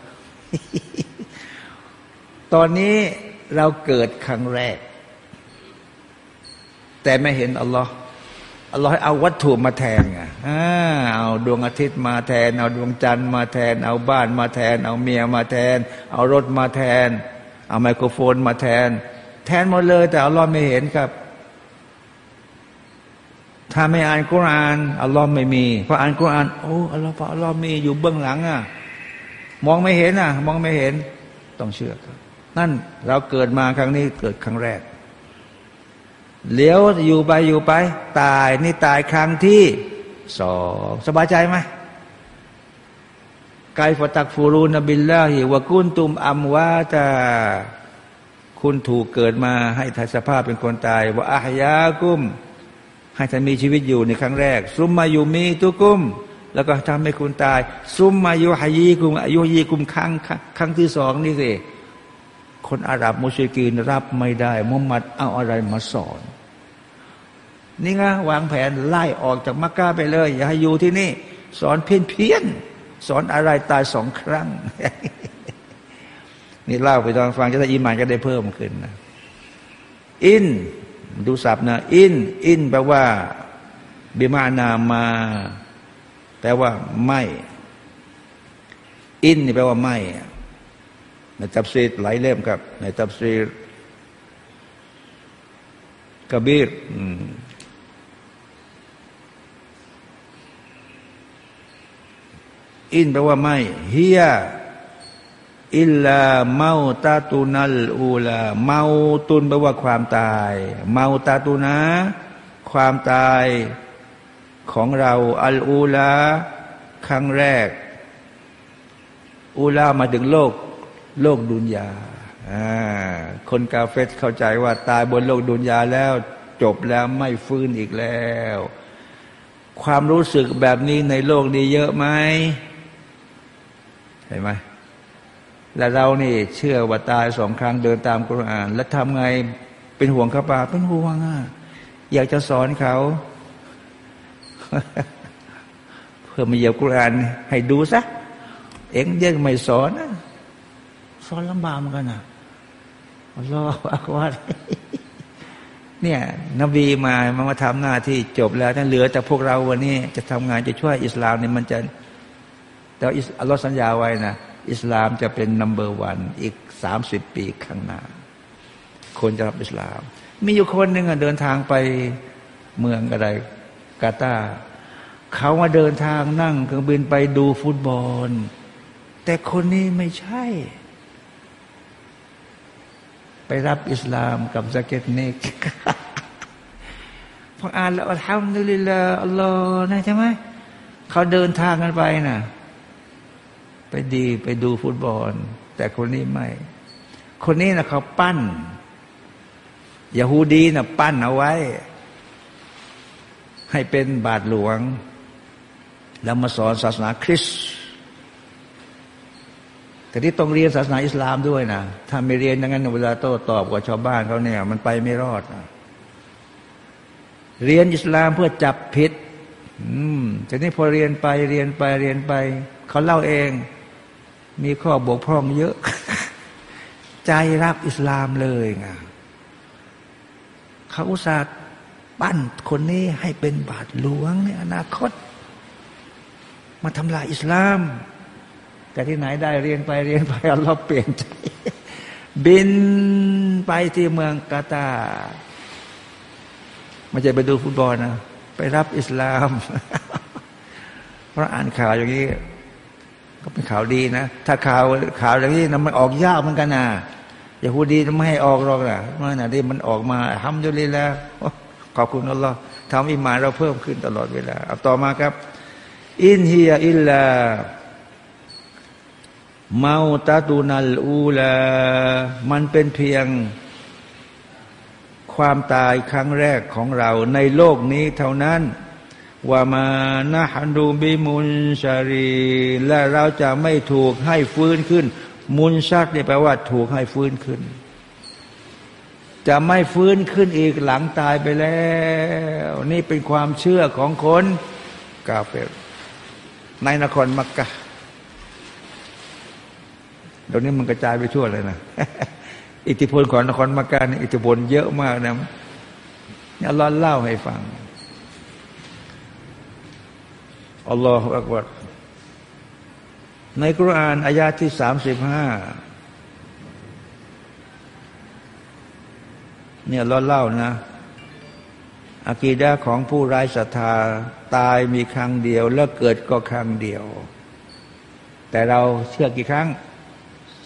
S1: ตอนนี้เราเกิดครั้งแรก แต่ไม่เห็นอัลลอฮ์อัลลอฮ์เอาวัตถุมาแทนไงเอาดวงอาทิตย์มาแทน เอาดวงจันทร์มาแทน เอาบ้านมาแทน เอาเมียมาแทน เอารถมาแทน เอาไมโครโฟนมาแทน แทนหมดเลย แต่อัลลอฮ์ไม่เห็นครับ ถ้าไม่อ่านกุรานอัลลอฮ์ไม่มีพออ่านกุรานโอ้อัลลอฮ์พออัลลอฮ์มีอยู่เบื้องหลังอะมองไม่เห็นอะ มองไม่เห็น ต้องเชื่อครับ นั่นเราเกิดมาครั้งนี้เกิดครั้งแรก เลี้ยวอยู่ไปอยู่ไป ตายนี่ตายครั้งที่สองสบายใจไหมกายฟตักฟูรูนบิลลาฮิวะกุนตุมอัมวาตาคุณถูกเกิดมาให้ทัศภาพเป็นคนตายว่าอาฮยากุม ให้ท่านมีชีวิตอยู่ในครั้งแรก ซุมมาอยู่มีตุกุม แล้วก็ทำให้คุณตาย ซุมมาอยู่ฮายีกุมอายุยีกุมครั้งครั้งที่สองนี่สิ คนอาหรับมุสลิมรับไม่ได้มุฮัมมัดเอาอะไรมาสอน นี่ไงวางแผนไล่ออกจากมักกะไปเลย อย่าให้อยู่ที่นี่ สอนเพี้ยนเพี้ยนสอนอะไรตายสองครั้ง นี่เล่าไปตอนฟังจะได้อิมานก็ได้เพิ่มขึ้นนะอิน ดูศัพท์นะอิน อินแปลว่าบิมานามา แปลว่าไม่ อินนี่แปลว่าไม่ ในตับซีดหลายเล่มครับ ในตับซีดกบีรอินแปลว่าไม่เฮียอิลลาเมาตาตุนัลอูลาเมาตุนแปลว่าความตาย เมาตาตุนะ ความตายของเราอัลอูลาครั้งแรก อูลามาถึงโลก โลกดุนยา คนกาเฟตเข้าใจว่าตายบนโลกดุนยาแล้วจบแล้วไม่ฟื้นอีกแล้ว ความรู้สึกแบบนี้ในโลกนี้เยอะไหมเห็นไหมและเรานี่เชื่อว่าตายสองครั้งเดินตามกุรอาน แล้วทำไงเป็นห่วงเขาป่าเป็นห่วงอะอยากจะสอนเขา เพื่อมาเยียบกุรอานให้ดูซะเอ็งยังไม่สอนนะ สอนลำบากเหมือนกันนะรออักวัดเนี่ย นบีมามามาทำหน้าที่จบแล้วถ้าเหลือแต่พวกเราวันนี้จะทำงานจะช่วยอิสลามเนี่ยมันจะแต่อัลลอฮ์สัญญาไว้นะอิสลามจะเป็นนัมเบอร์วันอีกสามสิบปีข้างหน้า คนจะรับอิสลาม มีอยู่คนหนึ่งเดินทางไปเมืองอะไร กาตาเขามาเดินทางนั่งเครื่องบินไปดูฟุตบอล แต่คนนี้ไม่ใช่ ไปรับอิสลามกับสเก็ตเนกพออ่านแล้วทำดุลิลลาอัลลอฮ์นะใช่ไหมเขาเดินทางกันไปนะ่ะ ไปดีไปดูฟุตบอล แต่คนนี้ไม่ คนนี้นะเขาปั้นยาฮูดีนะปั้นเอาไว้ ให้เป็นบาทหลวง แล้วมาสอนศาสนาคริสต์ แต่ที่ต้องเรียนศาสนาอิสลามด้วยนะถ้าไม่เรียนดังนั้นเวลาโต้ตอบกับชาวบ้านเขาเนี่ย มันไปไม่รอดนะเรียนอิสลามเพื่อจับผิด อืมแต่นี้พอเรียนไปเรียนไปเรียนไปเขาเล่าเอง มีข้อบกพร่องเยอะ ใจรักอิสลามเลยไงเขาอุตส่าห์ปั้นคนนี้ให้เป็นบาทหลวงในอนาคต มาทำลายอิสลาม แต่ที่ไหนได้เรียนไปเรียนไปเราเปลี่ยนใจบินไปที่เมืองกาตาไม่จะไปดูฟุตบอลนะไปรับอิสลาม เพราะอ่านข่าวอย่างนี้ ก็เป็นข่าวดีนะ ถ้าข่าวข่าวอย่างนี้นะมันออกยากเหมือนกันนะอย่าพูดดีไม่ให้ออกหรอกนะเมื่อไหร่ที่มันออกมาทำอยู่เลยแล้วขอบคุณอัลลอฮ์ทำอิมานเราเพิ่มขึ้นตลอดเวลาเอาต่อมาครับ อินฮียอิลลา เมาตาตูนัลอูลา มันเป็นเพียงความตายครั้งแรกของเราในโลกนี้เท่านั้นว่ามานะฮันดูบิมุนชารี และเราจะไม่ถูกให้ฟื้นขึ้น มุนชักนี่แปลว่าถูกให้ฟื้นขึ้น จะไม่ฟื้นขึ้นอีกหลังตายไปแล้ว นี่เป็นความเชื่อของคนกาเฟรในนครมักกะ เดี๋ยวนี้มันกระจายไปทั่วเลยนะอิทธิพลของนครมักกะนี่อิทธิพลเยอะมากนะนี่อัลลอฮ์เล่าให้ฟังอัลลอฮฺอักบัรในกุรานอายาที่สามสิบห้าเนี่ยเราเล่านะอากีดาของผู้ร้ายศรัทธาตายมีครั้งเดียว แล้วเกิดก็ครั้งเดียว แต่เราเชื่อกี่ครั้ง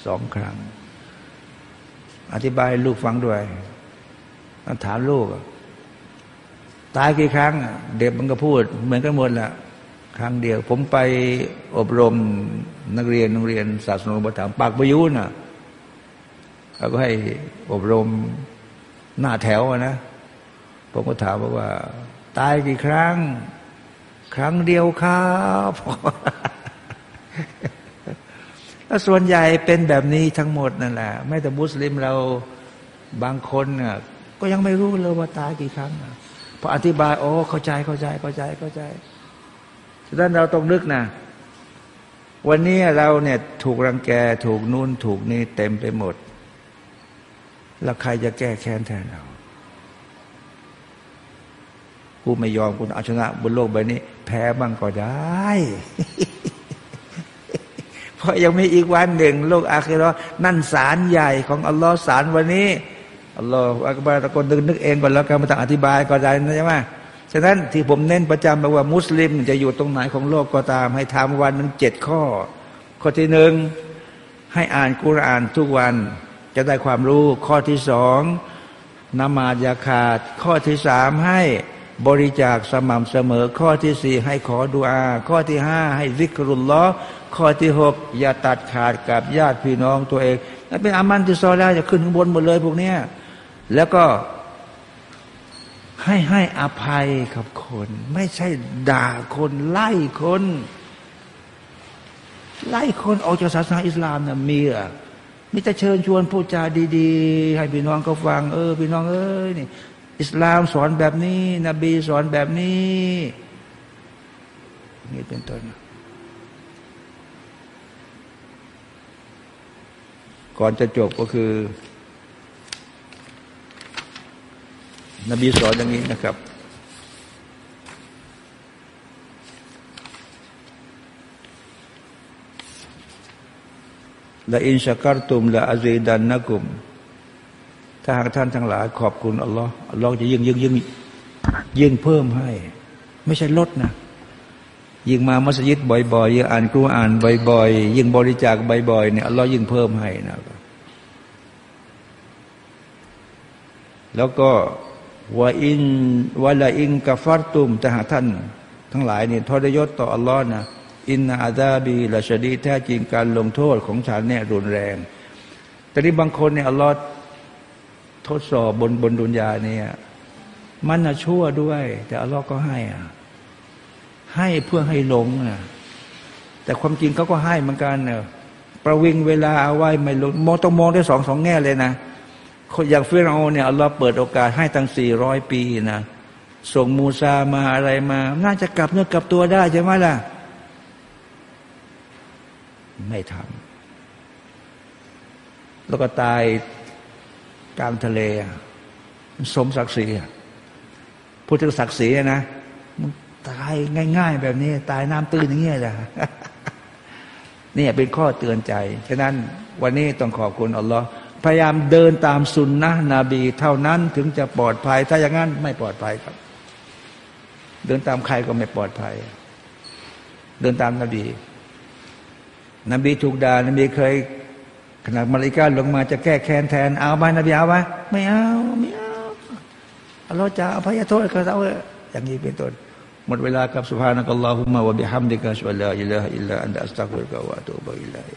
S1: สองครั้ง อธิบายลูกฟังด้วยต้องถามลูก ตายกี่ครั้ง เด็กมันก็พูด เหมือนกันหมดแหละครั้งเดียว ผมไปอบรมนักเรียนโรงเรียนศาสนาบถามปากประยุน่ะเขาก็ให้อบรมหน้าแถวนะผมก็ถามว่า ตายกี่ครั้ง ครั้งเดียวครับ แล้วส่วนใหญ่เป็นแบบนี้ทั้งหมดนั่นแหละไม่แต่มุสลิมเราบางคนน่ะก็ยังไม่รู้เลยว่าตายกี่ครั้งพออธิบายโอ้เข้าใจเข้าใจเข้าใจเข้าใจฉะนั้นเราต้องนึกนะวันนี้เราเนี่ยถูกรังแกถูกนู่นถูกนี่เต็มไปหมด แล้วใครจะแก้แค้นแทนเรากูไม่ยอมกูเอาชนะบนโลกใบนี้ แพ้บ้างก็ได้ เพราะยังมีอีกวันหนึ่ง โลกอาคีรอนั่นศาลใหญ่ของอัลลอฮ์ศาลวันนี้อัลลอฮ์อักบารตะกนนึกนึกเองก่อนแล้วกันมาต้องอธิบายก็ได้นะใช่ไหมฉะนั้นที่ผมเน้นประจำบอกว่ามุสลิมจะอยู่ตรงไหนของโลกก็ตาม ให้ทำวันหนึ่งเจ็ดข้อ ข้อที่หนึ่งให้อ่านกุรอานทุกวันจะได้ความรู้ข้อที่สองนมาดยาขาด ข้อที่สามให้ บริจาคสม่ำเสมอ ข้อที่สี่ให้ขอดุอา ข้อที่ห้าให้วิกรุลล้อข้อที่หกอย่าตัดขาดกับญาติพี่น้องตัวเองนั่นเป็นอามันที่ซอแล้วจะขึ้นข้างบนหมดเลยพวกเนี้ยแล้วก็ให้ให้อภัยกับคน ไม่ใช่ด่าคนไล่คน ไล่คนออกจากศาสนาอิสลามนะมีอะมิจะเชิญชวนพูดจาดี ๆ ให้พี่น้องเขาฟัง เออพี่น้องเอ้ยนี่ อิสลามสอนแบบนี้ นบีสอนแบบนี้นี่เป็นต้นก่อนจะจบก็คือ นบีสอนอย่างนี้นะครับละอินชักรตุมละอาซีดันนะกุม ถ้าหากท่านทั้งหลาย ขอบคุณอัลลอฮ์อัลลอฮ์จะยิ่งยิ่งยิ่งยิ่งเพิ่มให้ ไม่ใช่ลดนะยิ่งมามัสยิดบ่อยๆยิ่งอ่านกุรอานบ่อยๆยิ่งบริจาคบ่อยๆเนี่ยอัลลอฮ์ยิ่งเพิ่มให้นะแล้วก็ว่าอินวะละอินกาฟัรตุมแต่หากท่าน ทั้งหลายเนี่ยทรยศต่ออัลลอฮ์นะอินนาอาดาบีละชดีแท้จริงการลงโทษของฉันเนี่ยรุนแรง แต่นี่บางคนเนี่ยอัลลอฮ์ ทดสอบบนบนดุนยาเนี่ย มันน่ะชั่วด้วย แต่อัลลอฮ์ก็ให้อะให้เพื่อให้หลงอะแต่ความจริงเขาก็ให้เหมือนกันเนอะประวิงเวลาเอาไว้ไม่ลงมองต้องมองได้สองสองแง่เลยนะอย่างฟิรเอาเนี่ยอัลลอฮ์เปิดโอกาสให้ตั้งสี่ร้อยปีนะส่งมูซามาอะไรมา น่าจะกลับเนื้อกลับตัวได้ใช่ไหมล่ะ ไม่ทำแล้วก็ตาย กลางทะเลสมศักดิ์ศรีพูดถึงศักดิ์ศรีนะมันตายง่าย ๆ แบบนี้ ตายน้ำตื้นอย่างเงี้ยแหละนี่เป็นข้อเตือนใจ ฉะนั้นวันนี้ต้องขอบคุณอัลลอฮ์พยายามเดินตามสุนนะนบี เท่านั้นถึงจะปลอดภัย ถ้าอย่างนั้นไม่ปลอดภัยครับ เดินตามใครก็ไม่ปลอดภัย เดินตามนบี นบีถูกด่านบีเคย ขณะมาริกาลงมาจะแก้แค้นแทน เอาไหมนบีเอาไหมไม่เอาไม่เอาเราจะอภัยโทษกับเอาอย่างนี้เป็นต้นหมดเวลากับสุภานักอัลลอฮุมะวะบิฮัมดิกะชุลลาอิลลาฮิลลาอันดัสตักฟิรกะวะตูบะอิลลาฮิ